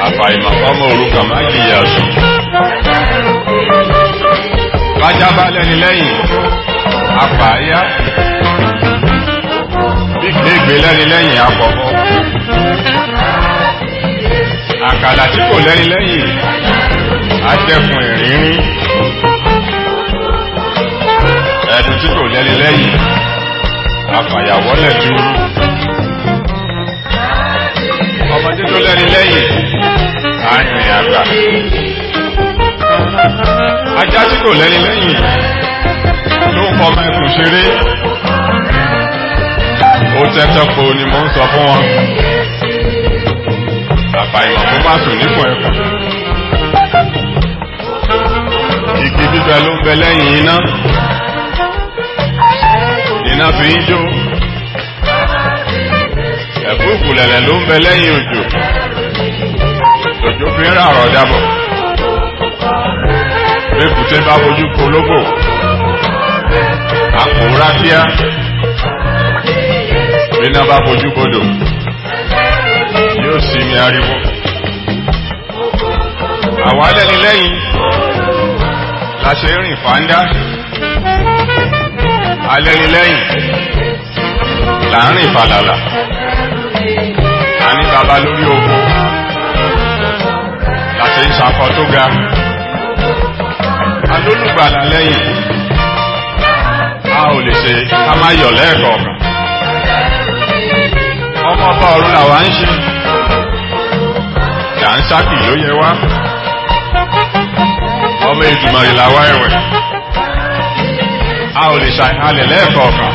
Àfàìmọ̀ fọ́mọ orúkọ má jìyà sùn. Bájá bá lẹ́ni lẹ́yìn apàáyá bí kéègbé lẹ́ni lẹ́yìn àkọ́kọ́ àkàlà tí kò lẹ́ni lẹ́yìn. Adẹ́kun ìrìnrìn. Ẹ̀dùn tí kò lẹ́ni lẹ́yìn. Afàyàwọ́lẹ̀ dúró ọmọdé tó lẹ́ni lẹ́yìn arìnrìn àgbà. Ajá tí kò lẹ́ni lẹ́yìn ló ń fọmọ ẹkùn ṣeré. Ó tẹ́tọ́ po ni mo ń sọ fún wọn ìmọ̀ kó má sùn nípò ẹkùn igi bíbẹ ló ń bẹ lẹ́yìn iná. Iná fi ń jó. Ẹ̀fúùfù lẹ̀lẹ̀ ló ń bẹ lẹ́yìn òjò. Òjò fi ń ràrọ̀ dábọ̀ èkùté bá fojú polówó. Àpòrá kíá bíná bá fojú bodò yóò sì mi ariwo. Àwa lẹ́ni lẹ́yìn. La ṣe rìn fàndá alẹ́ni lẹ́yìn. Là ń rìn fàlàlà. A ní baba lórí oko la ṣe ń ṣakọ tó ga. Alólùgbàlà lẹ́yìn. A ò lè ṣe ká má yọ̀ lẹ́ẹ̀kọ̀ọ̀kan. Ọmọ ọba ọ̀run làwa ń ṣe dànsákì ló yẹ wá. Ọmọ ìdùmọ̀rì làwa ẹ̀wẹ̀. A ò lè ṣàìhalẹ̀ lẹ́ẹ̀kọ̀ọ̀kan.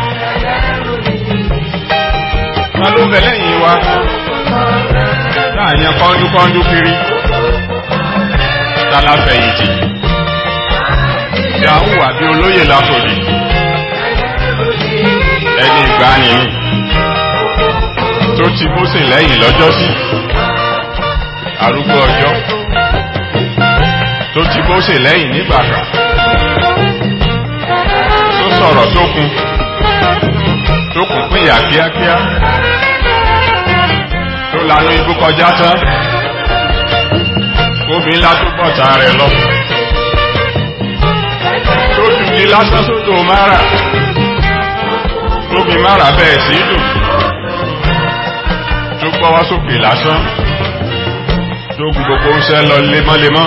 Ta ló bẹ lẹ́yìn wa? Láàyàn kọ́ńdúkọ́ńdú kiri? Tálàfẹ̀yìntì tí a ń wà bí olóyè látòdì ẹni ìgbàanì ni. Tó ti Mósè lẹ́yìn lọ́jọ́sí arúgbó ọjọ́ tó ti Mósè lẹ́yìn nígbàkà tó sọ̀rọ̀ tó kun tó kún pínyà kíákíá tó lanú ibú kọjá tán kóbi ńlá tó bọ̀tà rẹ̀ lọ. Tó dùdí lásán sódò mara tóbi mara bẹ́ẹ̀ sí dùn. Tó gbọ́wọ́ sókè lásán tó gun gbogbo oúnjẹ lọ lemọ́lemọ́.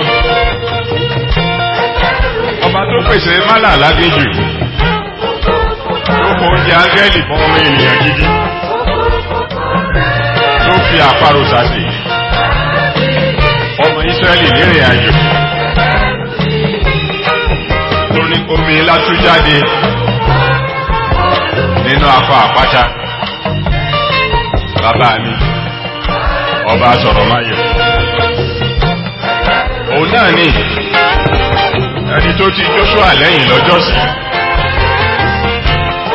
Ọba tó pèsè málà lágbèjì tó kó oúnjẹ áńgẹ́lì fún ọmọ ènìyàn gidi. Tó fi àparò sàṣì ọmọ Ísírẹ́lì nírìn àjò. Tó ní omi látú nínú akọ àpáta. Bàbá mi ọba sọ̀rọ̀ máyọ̀ náà ni. Ẹni tó ti Jóṣúà lẹ́yìn lọ́jọ́sí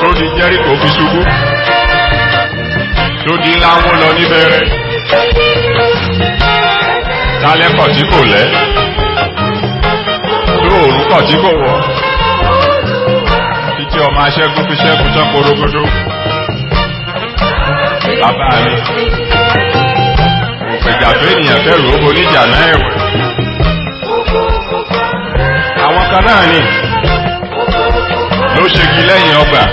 tó di Jẹ́ríkò fi ṣubú. Tó di ńlá wọn lọ níbẹ̀rẹ̀ tálẹ́kọ̀ tí kò lẹ́. Tó òrùn kọ̀ tí kò wọ̀. Títí ọmọ aṣẹ́gun fi ṣẹ́gun tán korogodo bàbá mi. Òpèjà tó ènìyàn fẹ́rù ó boníjà náà ẹ̀wẹ̀ kan náà ni. Ló ṣegi lẹ́yìn ọgbà.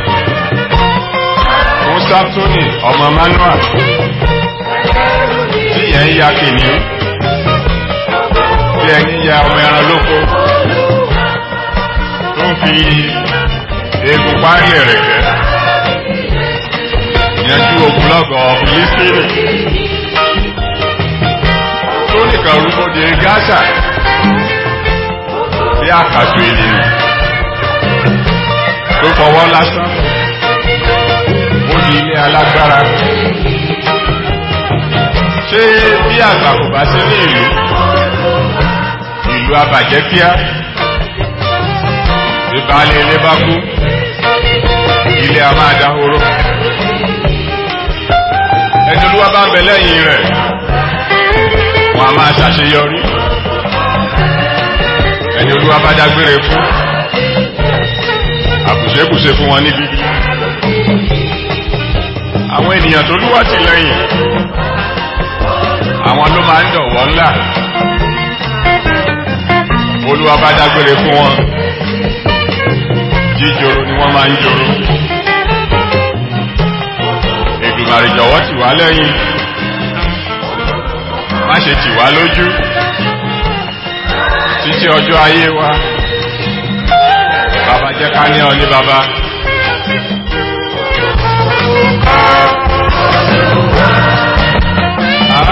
Fún Sámsónì ọmọ Manuel tí yẹn ń ya kìnìún. Bí ẹni ya ọmọ ẹran lóko. Tó ń fi eegun parí ẹ̀rẹ̀kẹ́ yanjú ogunlọ́gọ̀ fìlísítìnì tó nìkan rúmọdé gáàsà bí àkàtò ènìyàn tó fọwọ́ lásán ó di ilé alágbára. Ṣé bí àgbà kò bá sí ní ìlú ìlú abàjẹ́ kíá? Baálé ilé bá kú ilé a máa dahoro? Ẹni olúwa bá ń bẹ lẹ́yìn rẹ̀ wọn a máa ṣàṣeyọrí ẹni olúwa bá dágbére fún. Àkùṣekùṣe fún wọn níbi àwọn ènìyàn tó lúwà tì lẹ́yìn. Àwọn ló máa ń dọ̀wọ́ ńlá. Olúwa bá dágbére fún wọn. Jíjoro ni wọ́n máa ń joro. Èdùmàrè jọ̀wọ́ tì wá lẹ́yìn. Má ṣe tì wá lójú títí ọjọ́ ayé wa bàbá jẹ́ ká ní ọ ní bàbá.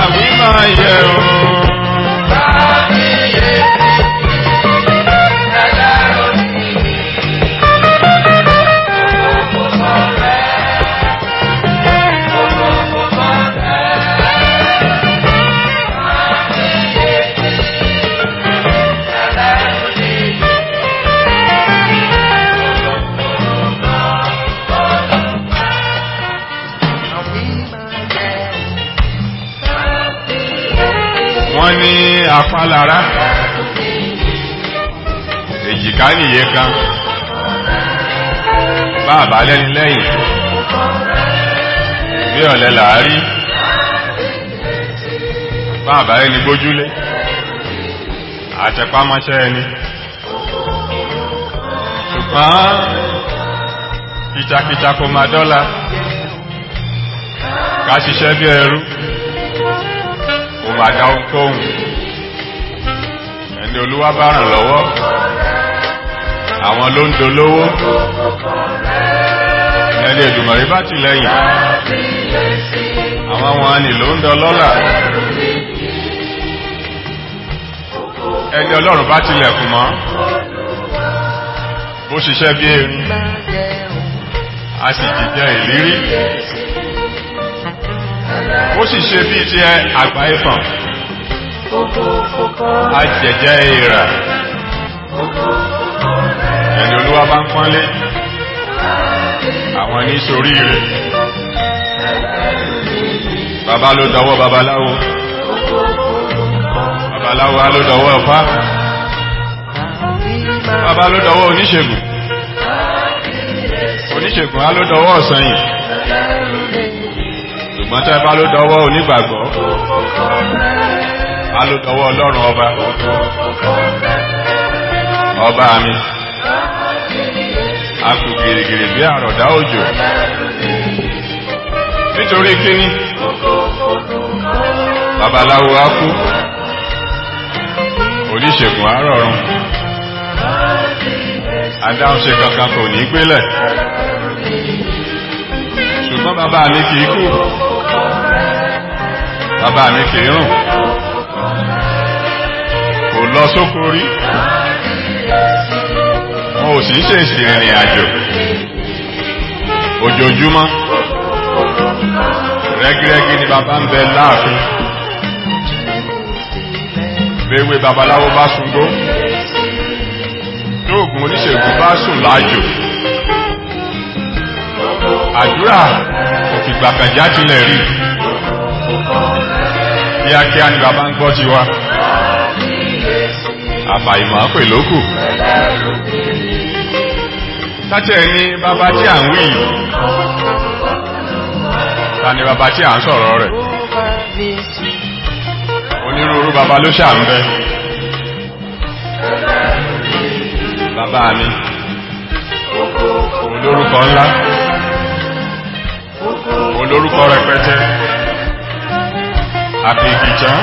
àmì máa yẹ ooo. Afálára. Èjìká nìyẹ kan. Báàbá lẹ́ni lẹ́yìn. Bí ọ̀lẹ́ làárí báàbá ẹni gbójúlé. Àtẹpámọ́ṣẹ́ ẹni. Ṣùgbọ́n kìtàkìtà kò máa dọ́là. Ká ṣiṣẹ́ bí ẹrú. Kò máa dá ohunkóhun olúwa bá ràn lọ́wọ́. Àwọn ló ń dolówó. Ẹni Èdùmàrè bá ti lẹ́yìn àwọn wọn ni ló ń dọlọ́là ẹni ọlọ́run bá tilẹ̀kùn mọ́. Bó ṣiṣẹ́ bí erin a sì jìjẹ ìlírí ó sì bí ti àgbà ìfàn a jẹjẹ ìrà. Ẹni olúwa bá ń pọ́nlé àwọn ní sórí rẹ̀. Bàbá ló dọwọ́ babaláwo. Babaláwo ló dọwọ́ ọ̀pá. Bàbá ló dọwọ́ oníṣègùn. Oníṣègùn á ló dọwọ́ ọ̀sanyìn ṣùgbọ́n tẹ́ bá ló dọwọ́ onígbàgbọ́ á ló dọwọ́ ọlọ́run ọba. Ọba mi. A kù gìrìgìrì bí àrọ̀dá òjò. Nítorí kíní babaláwo á kú. Oníṣègùn á rọ̀run adáhunṣe kankan kò ní gbélẹ̀. Ṣùgbọ́n bàbá mi kìí kú. Bàbá mi kìí rùn lọ sóko rí. Wọn ò sì ń ṣèṣì ìrìn àjò ojoojúmọ́. Rẹ́gírẹ́gí ni bàbá ń bẹ láàfin. Béwé babaláwo bá sungbó. Tóògùn oníṣègùn bá sùn láàjò àdúrà òfìgbà kan jájìlẹ̀ rí kíákíá ni bàbá ń gbọ́ tiwa àfàìmọ̀ pè lókù. Sátẹ̀ ní bàbá tí à ń wí. Yìí ta ni bàbá tí à ń sọ̀rọ̀ rẹ̀? Onírúurú bàbá ló ṣà ń bẹ. Bàbá mi olórúkọ ńlá. Olórúkọ rẹpẹtẹ. Àfihìján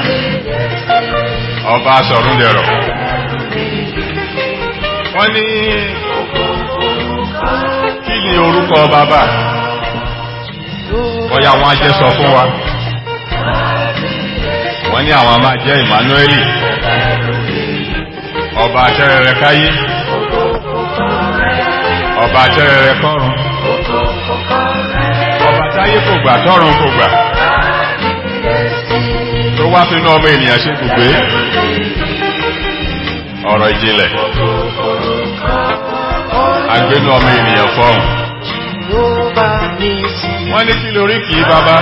ọba sọ̀rúndẹ̀rọ̀ wọ́n ní kí ni orúkọ bàbá? Bọ́yá wọn á jẹ́ sọ fún wa. Wọ́n ní àwọn máa jẹ́ Emmanueli ọba àtẹ́rẹrẹ káyé ọba àtẹ́rẹrẹ kọ́run ọba táyé kò gbà tọ́run kò gbà. Tó wá fínú ọmọ ènìyàn ṣe gbùgbé ọ̀rọ̀ ìjìnlẹ̀ agbénú ọmọ ènìyàn fọ́hùn wọ́n ní kí lórí kìí bàbá?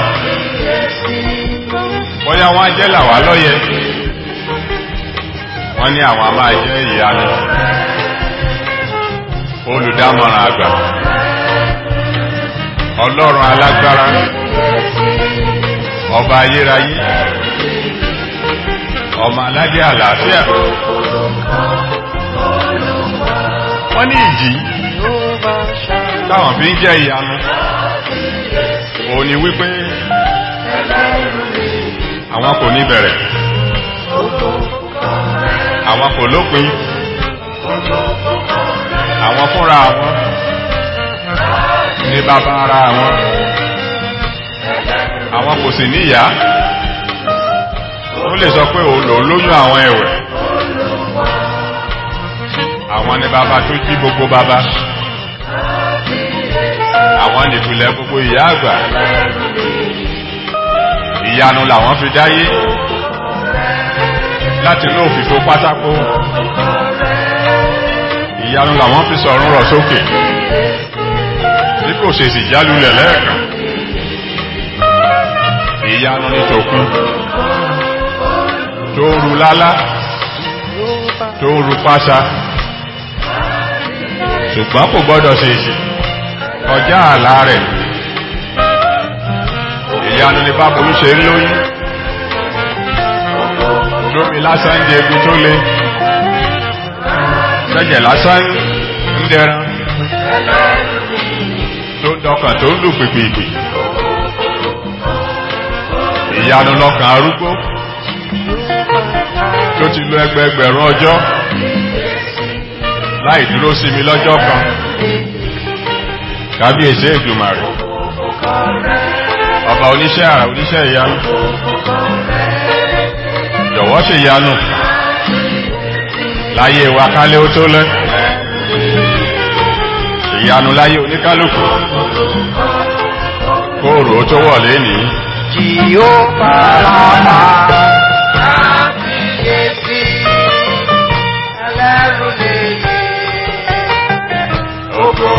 Bóyá wọ́n á jẹ́ làwá lọ́yẹ. Wọ́n ní àwọn máa jẹ́ ìyanu olùdámọ̀ràn àgbà. Ọlọ́run alágbára. Ọba ayérayé. Ọmọ aládé àlàáfíà. Wọ́n ní ìjì táwọn fi ń jẹ́ ìyanu. Òun ni wípé àwọn kò ní bẹ̀rẹ̀. Àwọn kò lópin. Àwọn fúnra wọn ní bàbá ara wọn. Àwọn kò sì níyà ó lè sọ pé òun lòun lóyún àwọn ẹ̀wẹ̀. Àwọn ni bàbá tó jí gbogbo bàbá àwọn nìpìlẹ̀ gbogbo ìyá àgbà. Ìyanu làwọn fi dáyé. Láti inú òfìfo pátákó. Ìyanu làwọn fi sọ̀rún rọ̀ sókè. Bí kò ṣe sì jálulẹ̀ lẹ́ẹ̀kan. Ìyanu ní tòkun. Tó ń ru lálá. Tó ń ru pásá ṣùgbọ́n kò gbọ́dọ̀ ṣe èṣì kọjá àlá rẹ̀. Ìyanu ní bá borí ṣe ń lóyún. Lómi lásán jẹ egun tó le. Sẹ́jẹ̀ lásán ń dẹran. Tó dọkàn tó ń lù pìpìpì. Ìyanu lọkàn arúgbó. Tó ti lo ẹgbẹẹgbẹ̀rún ọjọ́. Láì dúró sí mi lọ́jọ́ kan kábíyèsí Èdùmàrè. Ọba oníṣẹ́ àrà oníṣẹ́ ìyanu. Jọ̀wọ́ ṣe ìyanu. Láyé wa kálé ó tó lẹ́ ìyanu láyé oníkálùkù kóòrò ó tó wọ̀ lẹ́nìí Jìhóbá làmà kábíyèsí ẹlẹ́rù lèyè. Ògo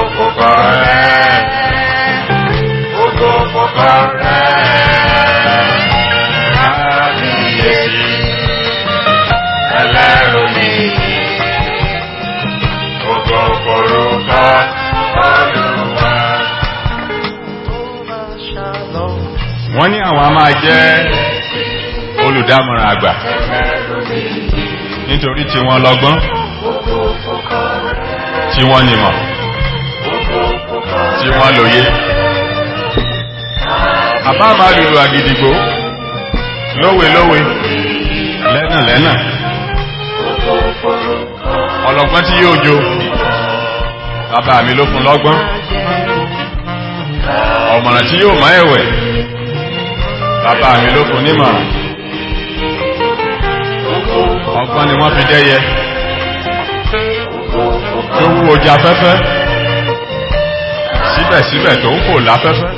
wọ́n ní àwọn a máa jẹ́ olùdámọ̀ràn àgbà. Nítorí tí wọ́n lọ́gbọ́n tí wọ́n nímọ̀ tí wọ́n lòye àbá máa lùlù àgìdìgbò. Lówe lówe. Lẹ́nà lẹ́nà. Ọlọ́gbọ́n tí yóò jó. Bàbá mi ló fún lọ́gbọ́n. Ọ̀mọ̀ràn tí yóò mọ́ ẹ̀wẹ̀. Bàbá mi ló fún nímọ̀ràn. Ọgbọ́n ni wọ́n fi dẹ́yẹ tó wú ojú afẹ́fẹ́. Síbẹ̀síbẹ̀ tó ń fò láfẹ́fẹ́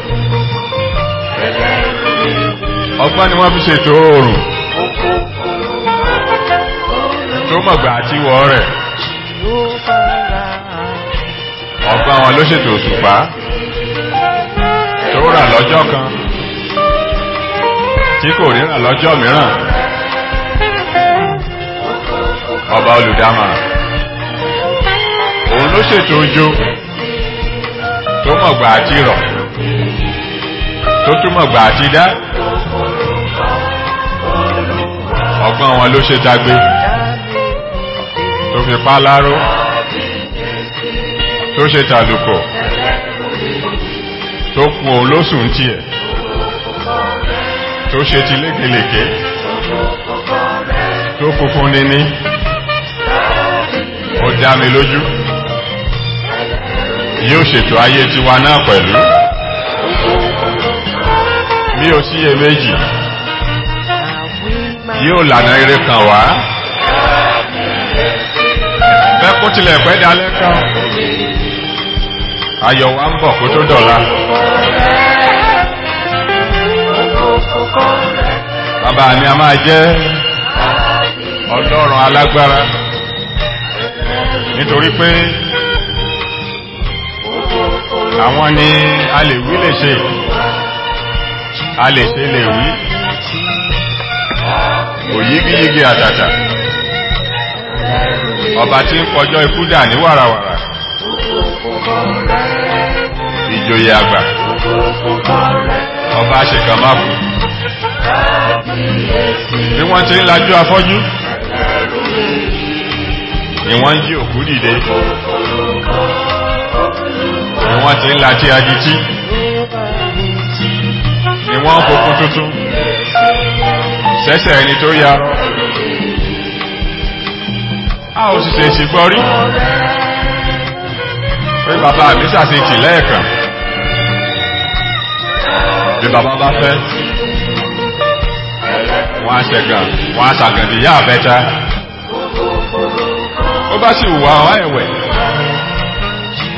ọgbọ́n ni wọ́n fi ṣètò oòrùn. Tó mọ̀gbà àti wọ̀ rẹ̀. Ọgbọ́n wọn ló ṣètò òṣùpá. Tó rà lọ́jọ́ kan tí kò ríran lọ́jọ́ mìíràn. Ọba olùdámọ̀ràn òun ló ṣètò ojo tó mọ̀gbà àti rọ̀ tó tún mọ̀gbà àti dá ọgbọ́n wọn ló ṣe dagbe tó fi pa láró. Tó ṣe tàlùkò. Tó kun òun ló sùn tiẹ̀. Tó ṣe ti lékelèké. Tó funfun níní. Ó dá mi lójú. Yóò ṣètò ayé tiwa náà pẹ̀lú. Mi ò síye méjì yóò lànà eré kan wá. Bẹ́kún tilẹ̀ pẹ́ dalẹ́ kan. Ayọ̀ wa ń bọ̀ kó tó dọ̀la. Bàbá mi a máa jẹ́ ọlọ́run alágbára. Nítorí pé àwọn ni a lè wí lè ṣe. A lè ṣe lè wí òyígíyígi àtàtà. Ọba tí ń kọjọ́ ikú dà ní wàràwàrà. Ìjòyè àgbà. Ọba ṣèkàmákù bí wọ́n ti ń lajú afọ́jú ni wọ́n ń jí òkú dìde. Ni wọ́n ti ń lají adití ni wọ́n ń fokún tuntun sẹ́sẹ̀ ẹni tó yarọ a ò sì ṣe ṣìgbọ́ rí. Pé bàbá mi ṣàṣetì lẹ́ẹ̀kan. Bí bàbá bá fẹ́ wọ́n á ṣẹ̀gàn wọ́n á ṣàgàndì yá àbẹ́ta. Ó bá sì wùwà ọ̀ ẹ̀wẹ̀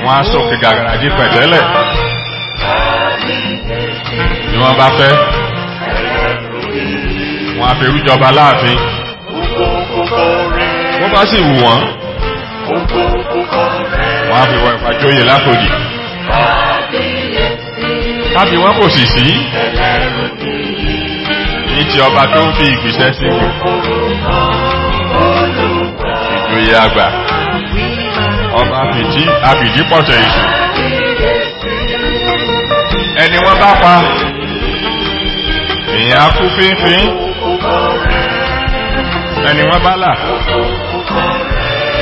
wọ́n á sókè gàgàrà jí pẹ̀tẹ́lẹ̀. Bí wọ́n bá fẹ́ wọ́n á fi rújọba láàfin. Wọ́n bá sì wù wọ́n. Wọ́n á fi wọ ìpàjóyè lákòdì kábí wọn kò sì sí. Ní ti ọba tó ń fi ìgbìṣẹ́ sí. Ìjòyè àgbà. Ọba àfìdí àfìdí pọ̀tẹ̀ ìṣù ẹni wọ́n bá pa èèyàn akú fínfín ẹni wọ́n bá là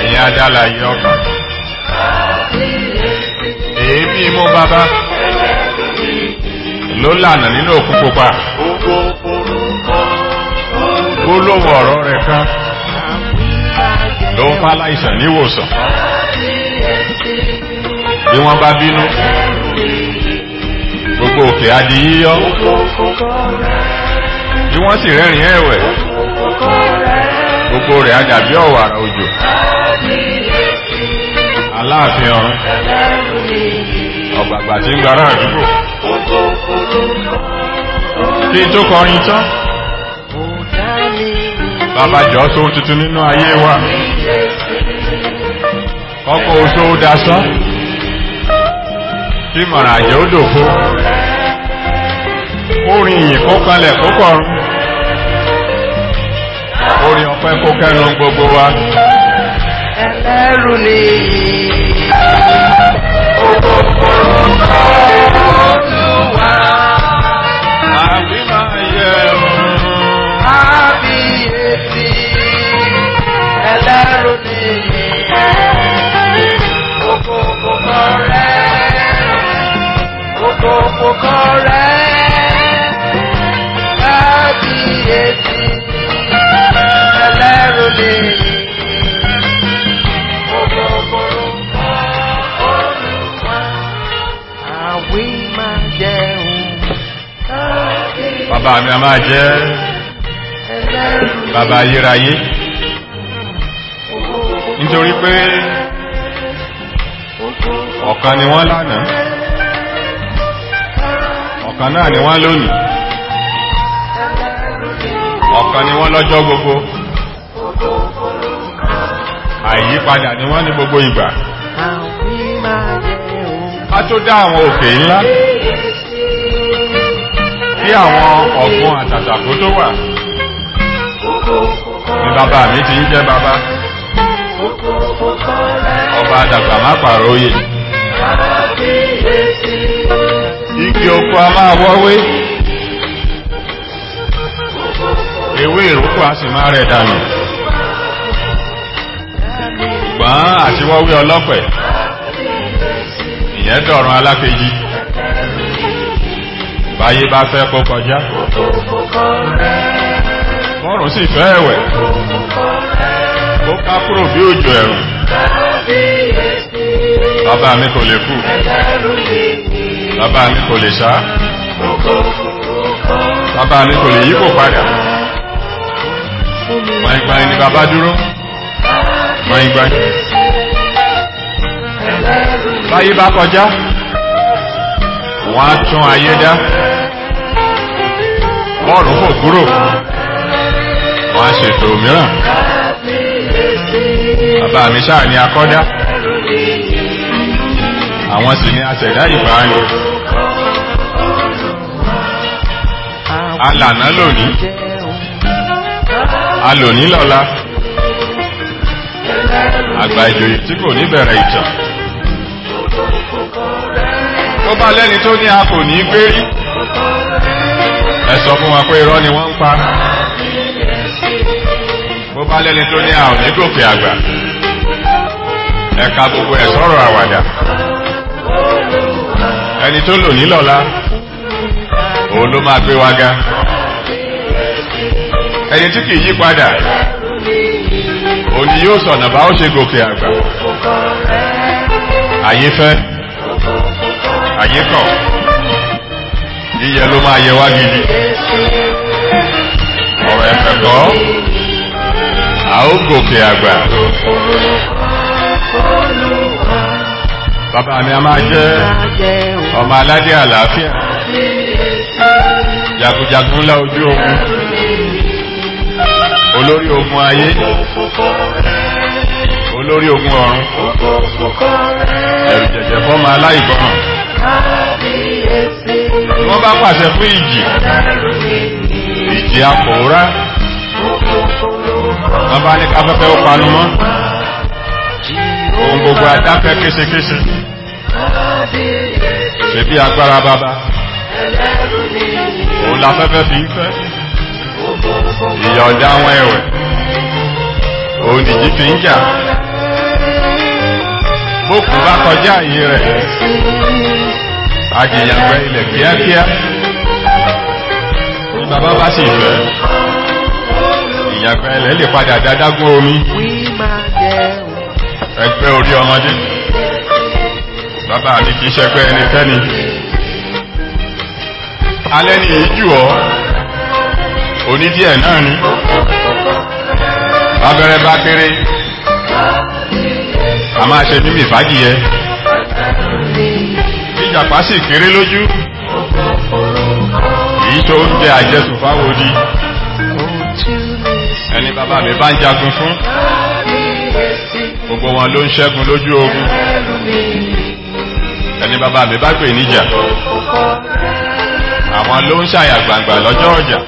èèyàn adálà yí ọkàn èébì mú bàbá. Ló lànà nínú òkun pupa. Gbólóhùn ọ̀rọ̀ rẹ̀ kan. Ló ń pa láìsàn níwòsàn. Bí wọ́n bá bínú gbogbo òkè adi bí wọ́n sì rẹ́rìn ẹ̀wẹ̀. Gbogbo rẹ̀ adàbí ọ̀wàrà òjò. Aláàfin ọ̀run. Ọ̀gbàgbà tí ń gbára àdúgbò. Kí tó kọrin tán. Bàbá jọ sóhun tuntun nínú ayé wa. Kọ́kọ́ oṣó dasán kí mọ̀ràn àjẹ́ ó dòfo. Orin ìyìn kó kalẹ̀ kó kọrun ọpẹ́ kó kẹnu gbogbo wa. Ẹlẹ́rù ni olùwà àbí máa yẹ kábíyèsí ẹlẹ́rù ni a máa jẹ́ bàbá ayérayé. Nítorí pé ọ̀kan ni wọ́n lánàá ọ̀kan náà ni wọ́n lónìí ọ̀kan ni wọ́n lọ́jọ́ gbogbo. Àìyípadà ni wọ́n ní gbogbo ìgbà. Ká tó dá àwọn òkè ńlá àwọn ọ̀gbun àtàtàkó tó wà. Ni bàbá mi ti ń jẹ́ bàbá. Ọba àdàgbà má pààrọ̀ oyè. Igi oko a máa wọ́wé. Ewé ìrókò a sì máa rẹ̀ dànù. Ṣùgbọ́n àtiwọ́wé ọlọ́pẹ̀. Ìyẹn dọ̀rùn alákejì báyé bá fẹ́ kó kọjá. Bọ́rùn sì fẹ́ ẹ̀wẹ̀ kó ká kúrò bí òjò ẹ̀rùn. Bàbá mi kò lè kú. Bàbá mi kò lè sá. Bàbá mi kò lè yípo padà. Gbàngbàng ni bàbá dúró gbàngbàng báyé bá kọjá wọ́n á tún ayé dá bọ́ọ̀lù kò kúrò wọ́n á ṣètò mìíràn. Bàbá mi ṣáà ní akọ́dá. Àwọn sì ní aṣẹ̀dá ìbáyọ̀ alànà lónìí alòní lọ́la. Àgbà ìjòyè tí kò ní bẹ̀rẹ̀ ìtàn tó bá lẹ́ni tó ní a kò ní gbérí ẹ sọ fún wọn pé irọ́ ni wọ́n ń pa. Bó bá lẹ́ni tó ní a ò ní gòkè àgbà. Ẹ̀ka gbogbo ẹ̀ sọ̀rọ̀ àwàdà. Ẹni tó lò nílọ́la òun ló máa gbé wa ga. Ẹni tí kìí yí padà ni yóò sọ̀nà bá ó ṣe gòkè àgbà. Àyè fẹ́ àyè kọ̀ yíyẹ ló máa yẹ wá gidi. Ọ̀rọ̀ ẹ̀fẹ̀ kọ́. A àgbà. Bàbá mi a máa jẹ́ ọmọ aládé àlàáfíà. Jagunjagun ńlá ojú ogun. Olórí ogun ayé. Olórí ogun ọ̀run. Ẹ̀rù jẹ̀jẹ̀ fọ́mọ aláìgbọràn wọ́n bá pàṣẹ fún ìjì. Ìjì apòórá wọ́n bá ní káfẹ́fẹ́ ó panu mọ́. Ohun gbogbo adáfẹ́ késekése ṣebí agbára bàbá. Òun láfẹ́fẹ́ fi ń fẹ́. Ìyà ọ̀dá àwọn ẹ̀wẹ̀. Òun nìjí fi ń jà. Bókù bá kọjá àyè rẹ̀ ajìyàgbẹ́ ilẹ̀ kíákíá. Ní bàbá bá sì fẹ́ ìyàgbẹ́ ilẹ̀ lè padà dádágún omi. Ẹgbẹ́ orí ọmọdé. Bàbá mi kìí ṣẹgbẹ́ ẹnikẹ́ni alẹ́ ni jù ọ́. Onídíẹ̀ náà ni. Abẹ́rẹ́ bá kéré. A máa ṣe mímì fàájìyẹ ìjàpá sì kéré lójú. Èyí tó ń jẹ àjẹsùn fáwọdí ẹni bàbá mi bá ń jagun fún. Gbogbo wọn ló ń ṣẹ́gun lójú ogun. Ẹni bàbá mi bá pè níjà. Àwọn ló ń ṣàyà gbangba lọ́jọ́ ọjà.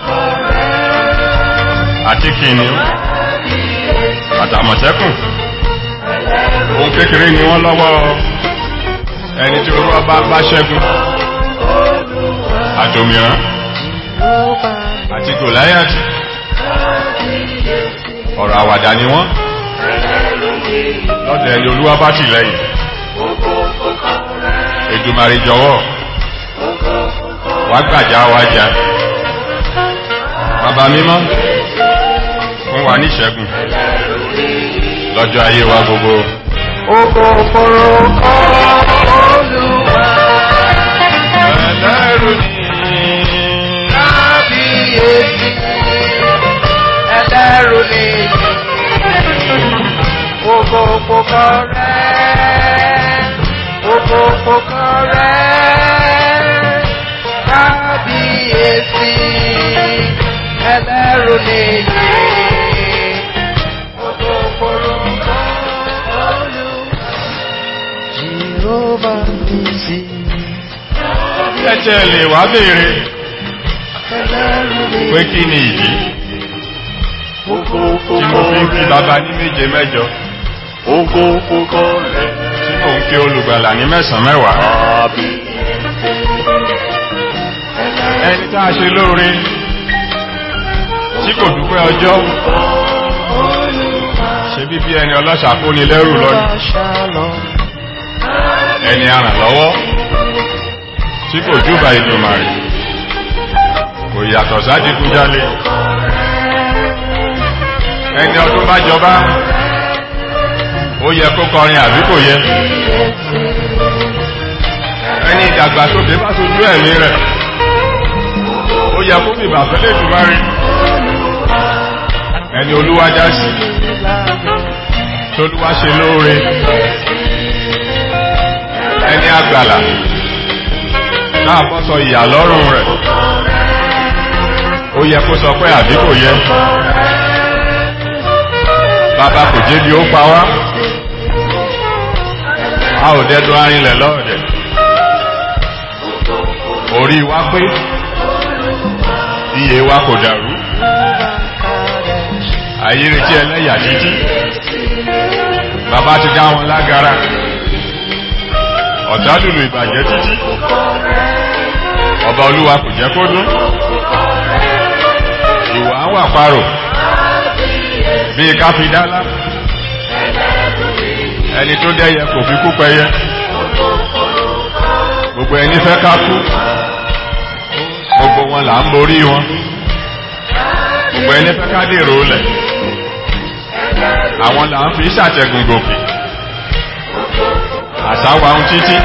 Àti kìnìún. Àtàmọ̀tẹ́kùn. Ohun kékeré ni wọ́n lọ́wọ́ ẹni tí olúwa bá bá ṣẹ́gun. Àtòmìrán àti gòláyàtì. Ọ̀rọ̀ àwàdà ni wọ́n. Lọ́dẹ̀ ẹni olúwa bá tì lẹ́yìn Èdùmàrè jọ̀wọ́. Wá gbàjá wá jà. Bàbá mímọ́ fún wa ní ìṣẹ́gun. Lọ́jọ́ ayé wa gbogbo. Òkòkòrò Olúwa kábíyèsí ẹlẹ́rù ni òkòkòkò rẹ̀. Òkòkòkò rẹ̀. Kábíyèsí. Ẹlẹ́rù ni. Òkòkòrò Olúwa Jehovah Nisi ẹ̀jẹ̀ lè wá béèrè ẹlẹ́rù ni pé kí ni ìdí? Tí mo fi ń kí bàbá ní méje mẹ́jọ. Rẹ̀ tí mò ń kí olùgbàlà ní mẹ́sàn-án mẹ́wàá. ẹni tá a ṣe lóore tí kò dúpẹ́ ọjọ́ ṣe bí bí ẹni ọlọ́ṣà kó ni. Lẹ́rù lọ́nà ẹni aràn lọ́wọ́ tí kò júbà Èdùmàrè. kò yàtọ̀ sádìkújálé ẹni ọdún bá jọba ó yẹ kó kọrin àbí kò yẹ. Ẹni ìdàgbàsókè bá sojú ẹ̀mí rẹ̀ ó yẹ kó fìbà fẹ́lẹ́ ìtura rí. Ẹni olúwa já sí tolúwa ṣe lóore. Ẹni àgbàlà náà kọ́ sọ ìyà lọ́rùn rẹ̀ ó yẹ kó sọ pé àbí kò yẹ bàbá kò jẹ́ bí ó pa wá. A ò dẹ́dọ̀ arìnlẹ̀ lọ́ọ̀dẹ̀. Orí wa pé. Iye wa kò dàrú. Àyíretí ẹlẹ́yà títí bàbá ti dá wọn lágara. Ọ̀tá lùlù ìbàjẹ́ títí. Ọba olúwa kò jẹ́ kó dún ìwà ń wà parò bíi káfídálá ẹni tó dẹ́yẹ kò fi kú pẹyẹ. Gbogbo ẹni fẹ́ ká kú. Gbogbo wọn là ń borí wọn. Gbogbo ẹni fẹ́ ká dèrò lẹ̀. Àwọn là ń fi ṣàtẹ̀gùn gòkè. Àṣà wa ń títí.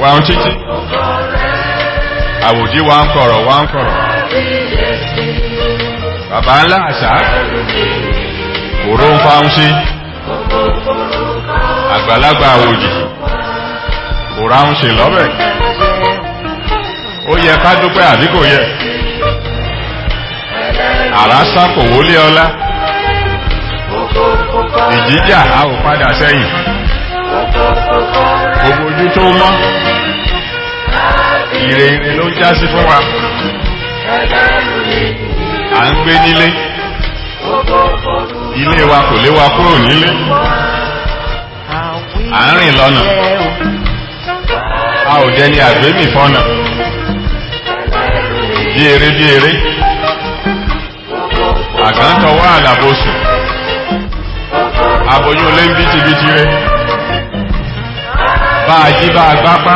Wa ń títí. Àwòdí wa ń kọ̀rọ̀ wa ń kọ̀rọ̀ bàbá ńlá àṣà kòró ń ń ṣe àgbàlagbà àwòdì kòrá ń ṣe lọ́bẹ̀ ó yẹ ká dúpẹ́ àbí kò yẹ? Àrásá kò wólé ọlá. Ìjíjà a ò padà sẹ́yìn. Gbogbo ojú tó mọ́. Ire ire ló ń já fún wa à ń gbé nílé. Ilé wa kò lé wa kúrò nílé. À ń rìn lọ́nà. A ò dẹni àgbémì fọ́nà. Bí eré bí eré. Àgántọwọ́ àlàbòsùn aboyún olé ń bítíbitì rẹ. Bá a jí bá a gbápá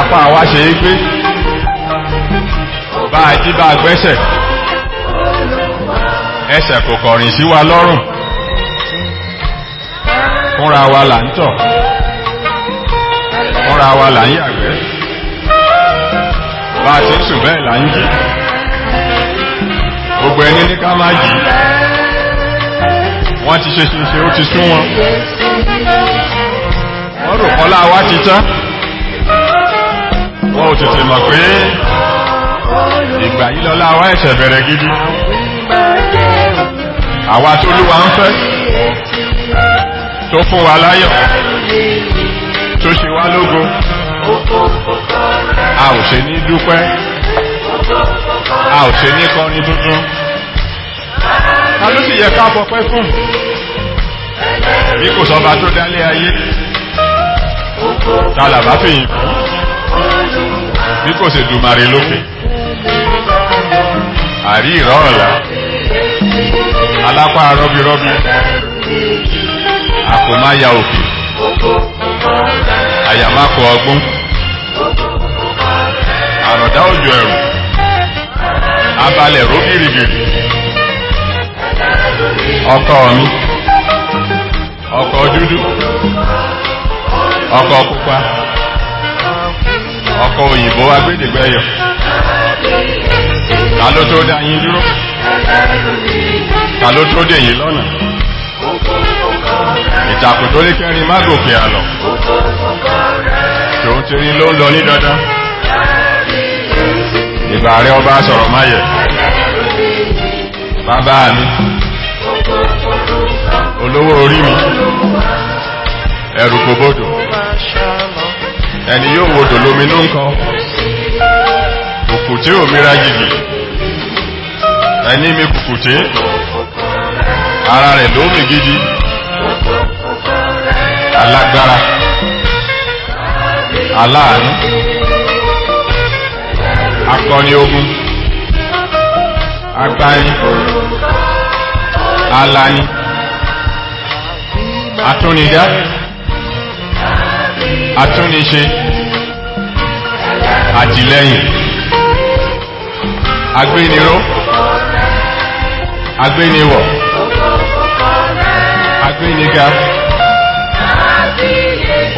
apá wa ṣe é gbé bá a jí bá a gbẹ́sẹ̀. Ẹsẹ̀ kò kọ̀rìn sí wa lọ́rùn. Fúnra wa là ń tọ̀. Fúnra wa là ń yàgbẹ́. Bá a ti ń sùn bẹ́ẹ̀ là ń jí gbogbo ẹni ní ká má jí wọ́n ti ṣe ṣe ṣe ó ti sún wọn. Wọ́n rò kọ́lá wa ti tán. Wọ́n ò tètè mọ̀ pé ìgbà yìí lọ́lá wa ẹ̀ṣẹ̀ bẹ̀rẹ̀ gidi. Àwa tó lúwa ń fẹ́ tó fún wa láyọ̀ tó ṣe wá lógo. A ò ṣe ní dúpẹ́ a ò ṣe ní kọrin tuntun. Ta ló sì yẹ ká fọpẹ́ fún? Bí kò sọba tó dálé ayé ta làbá fèyìn fún bí kò sì dùmarè lókè àrí ìrọ̀ ọ̀la alápá rọ́bírọ́bí àkómáyà òkè. Àyàmákò ọgbọ́n. Àròdá òjò ẹ̀rù. Abalẹ̀ ró gírígírí ọkọ mi. Ọkọ dúdú. Ọkọ pupa. Ọkọ òyìnbó agbẹ́dẹ̀gbẹ́yọ̀ ta ló tó dá yín dúró? Ta ló tó dè yín lọ́nà? Ìtàkùn tó lé kẹrin má gòkè àlọ́ tòun ti rí ló ń lọ ní dandan. Ìgbà rẹ ọba sọ̀rọ̀ máyẹ̀ bàbá mi olówó orí mi ẹrù kò bodò. Ẹni yóò wodò lómi ló ń kọ. Kùkùté òmìnira jìgì ẹni mi kùkùté. Ara rẹ̀ ló mi gidi. Alágbára. Aláàánú. Akọni ogun. Agbani. Alani. Atúnidá. Atúniṣe. Àtìlẹ́yìn. Agbéniró agbéniwọ̀ agbéniga.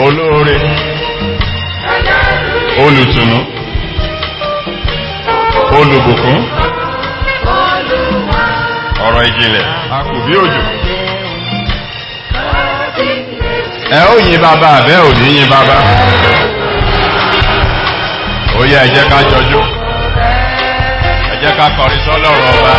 Olóore. Olùtùnú. Olùbùkún. Ọ̀rọ̀ ìjìnlẹ̀. A kù bí òjò. Ẹ ó yin bàbá àbẹ́ ò ní yin bàbá. Ó yẹ ẹ jẹ́ ká jọjú. Ẹ jẹ́ ká kọrin sọ́lọ́rọ̀ ọba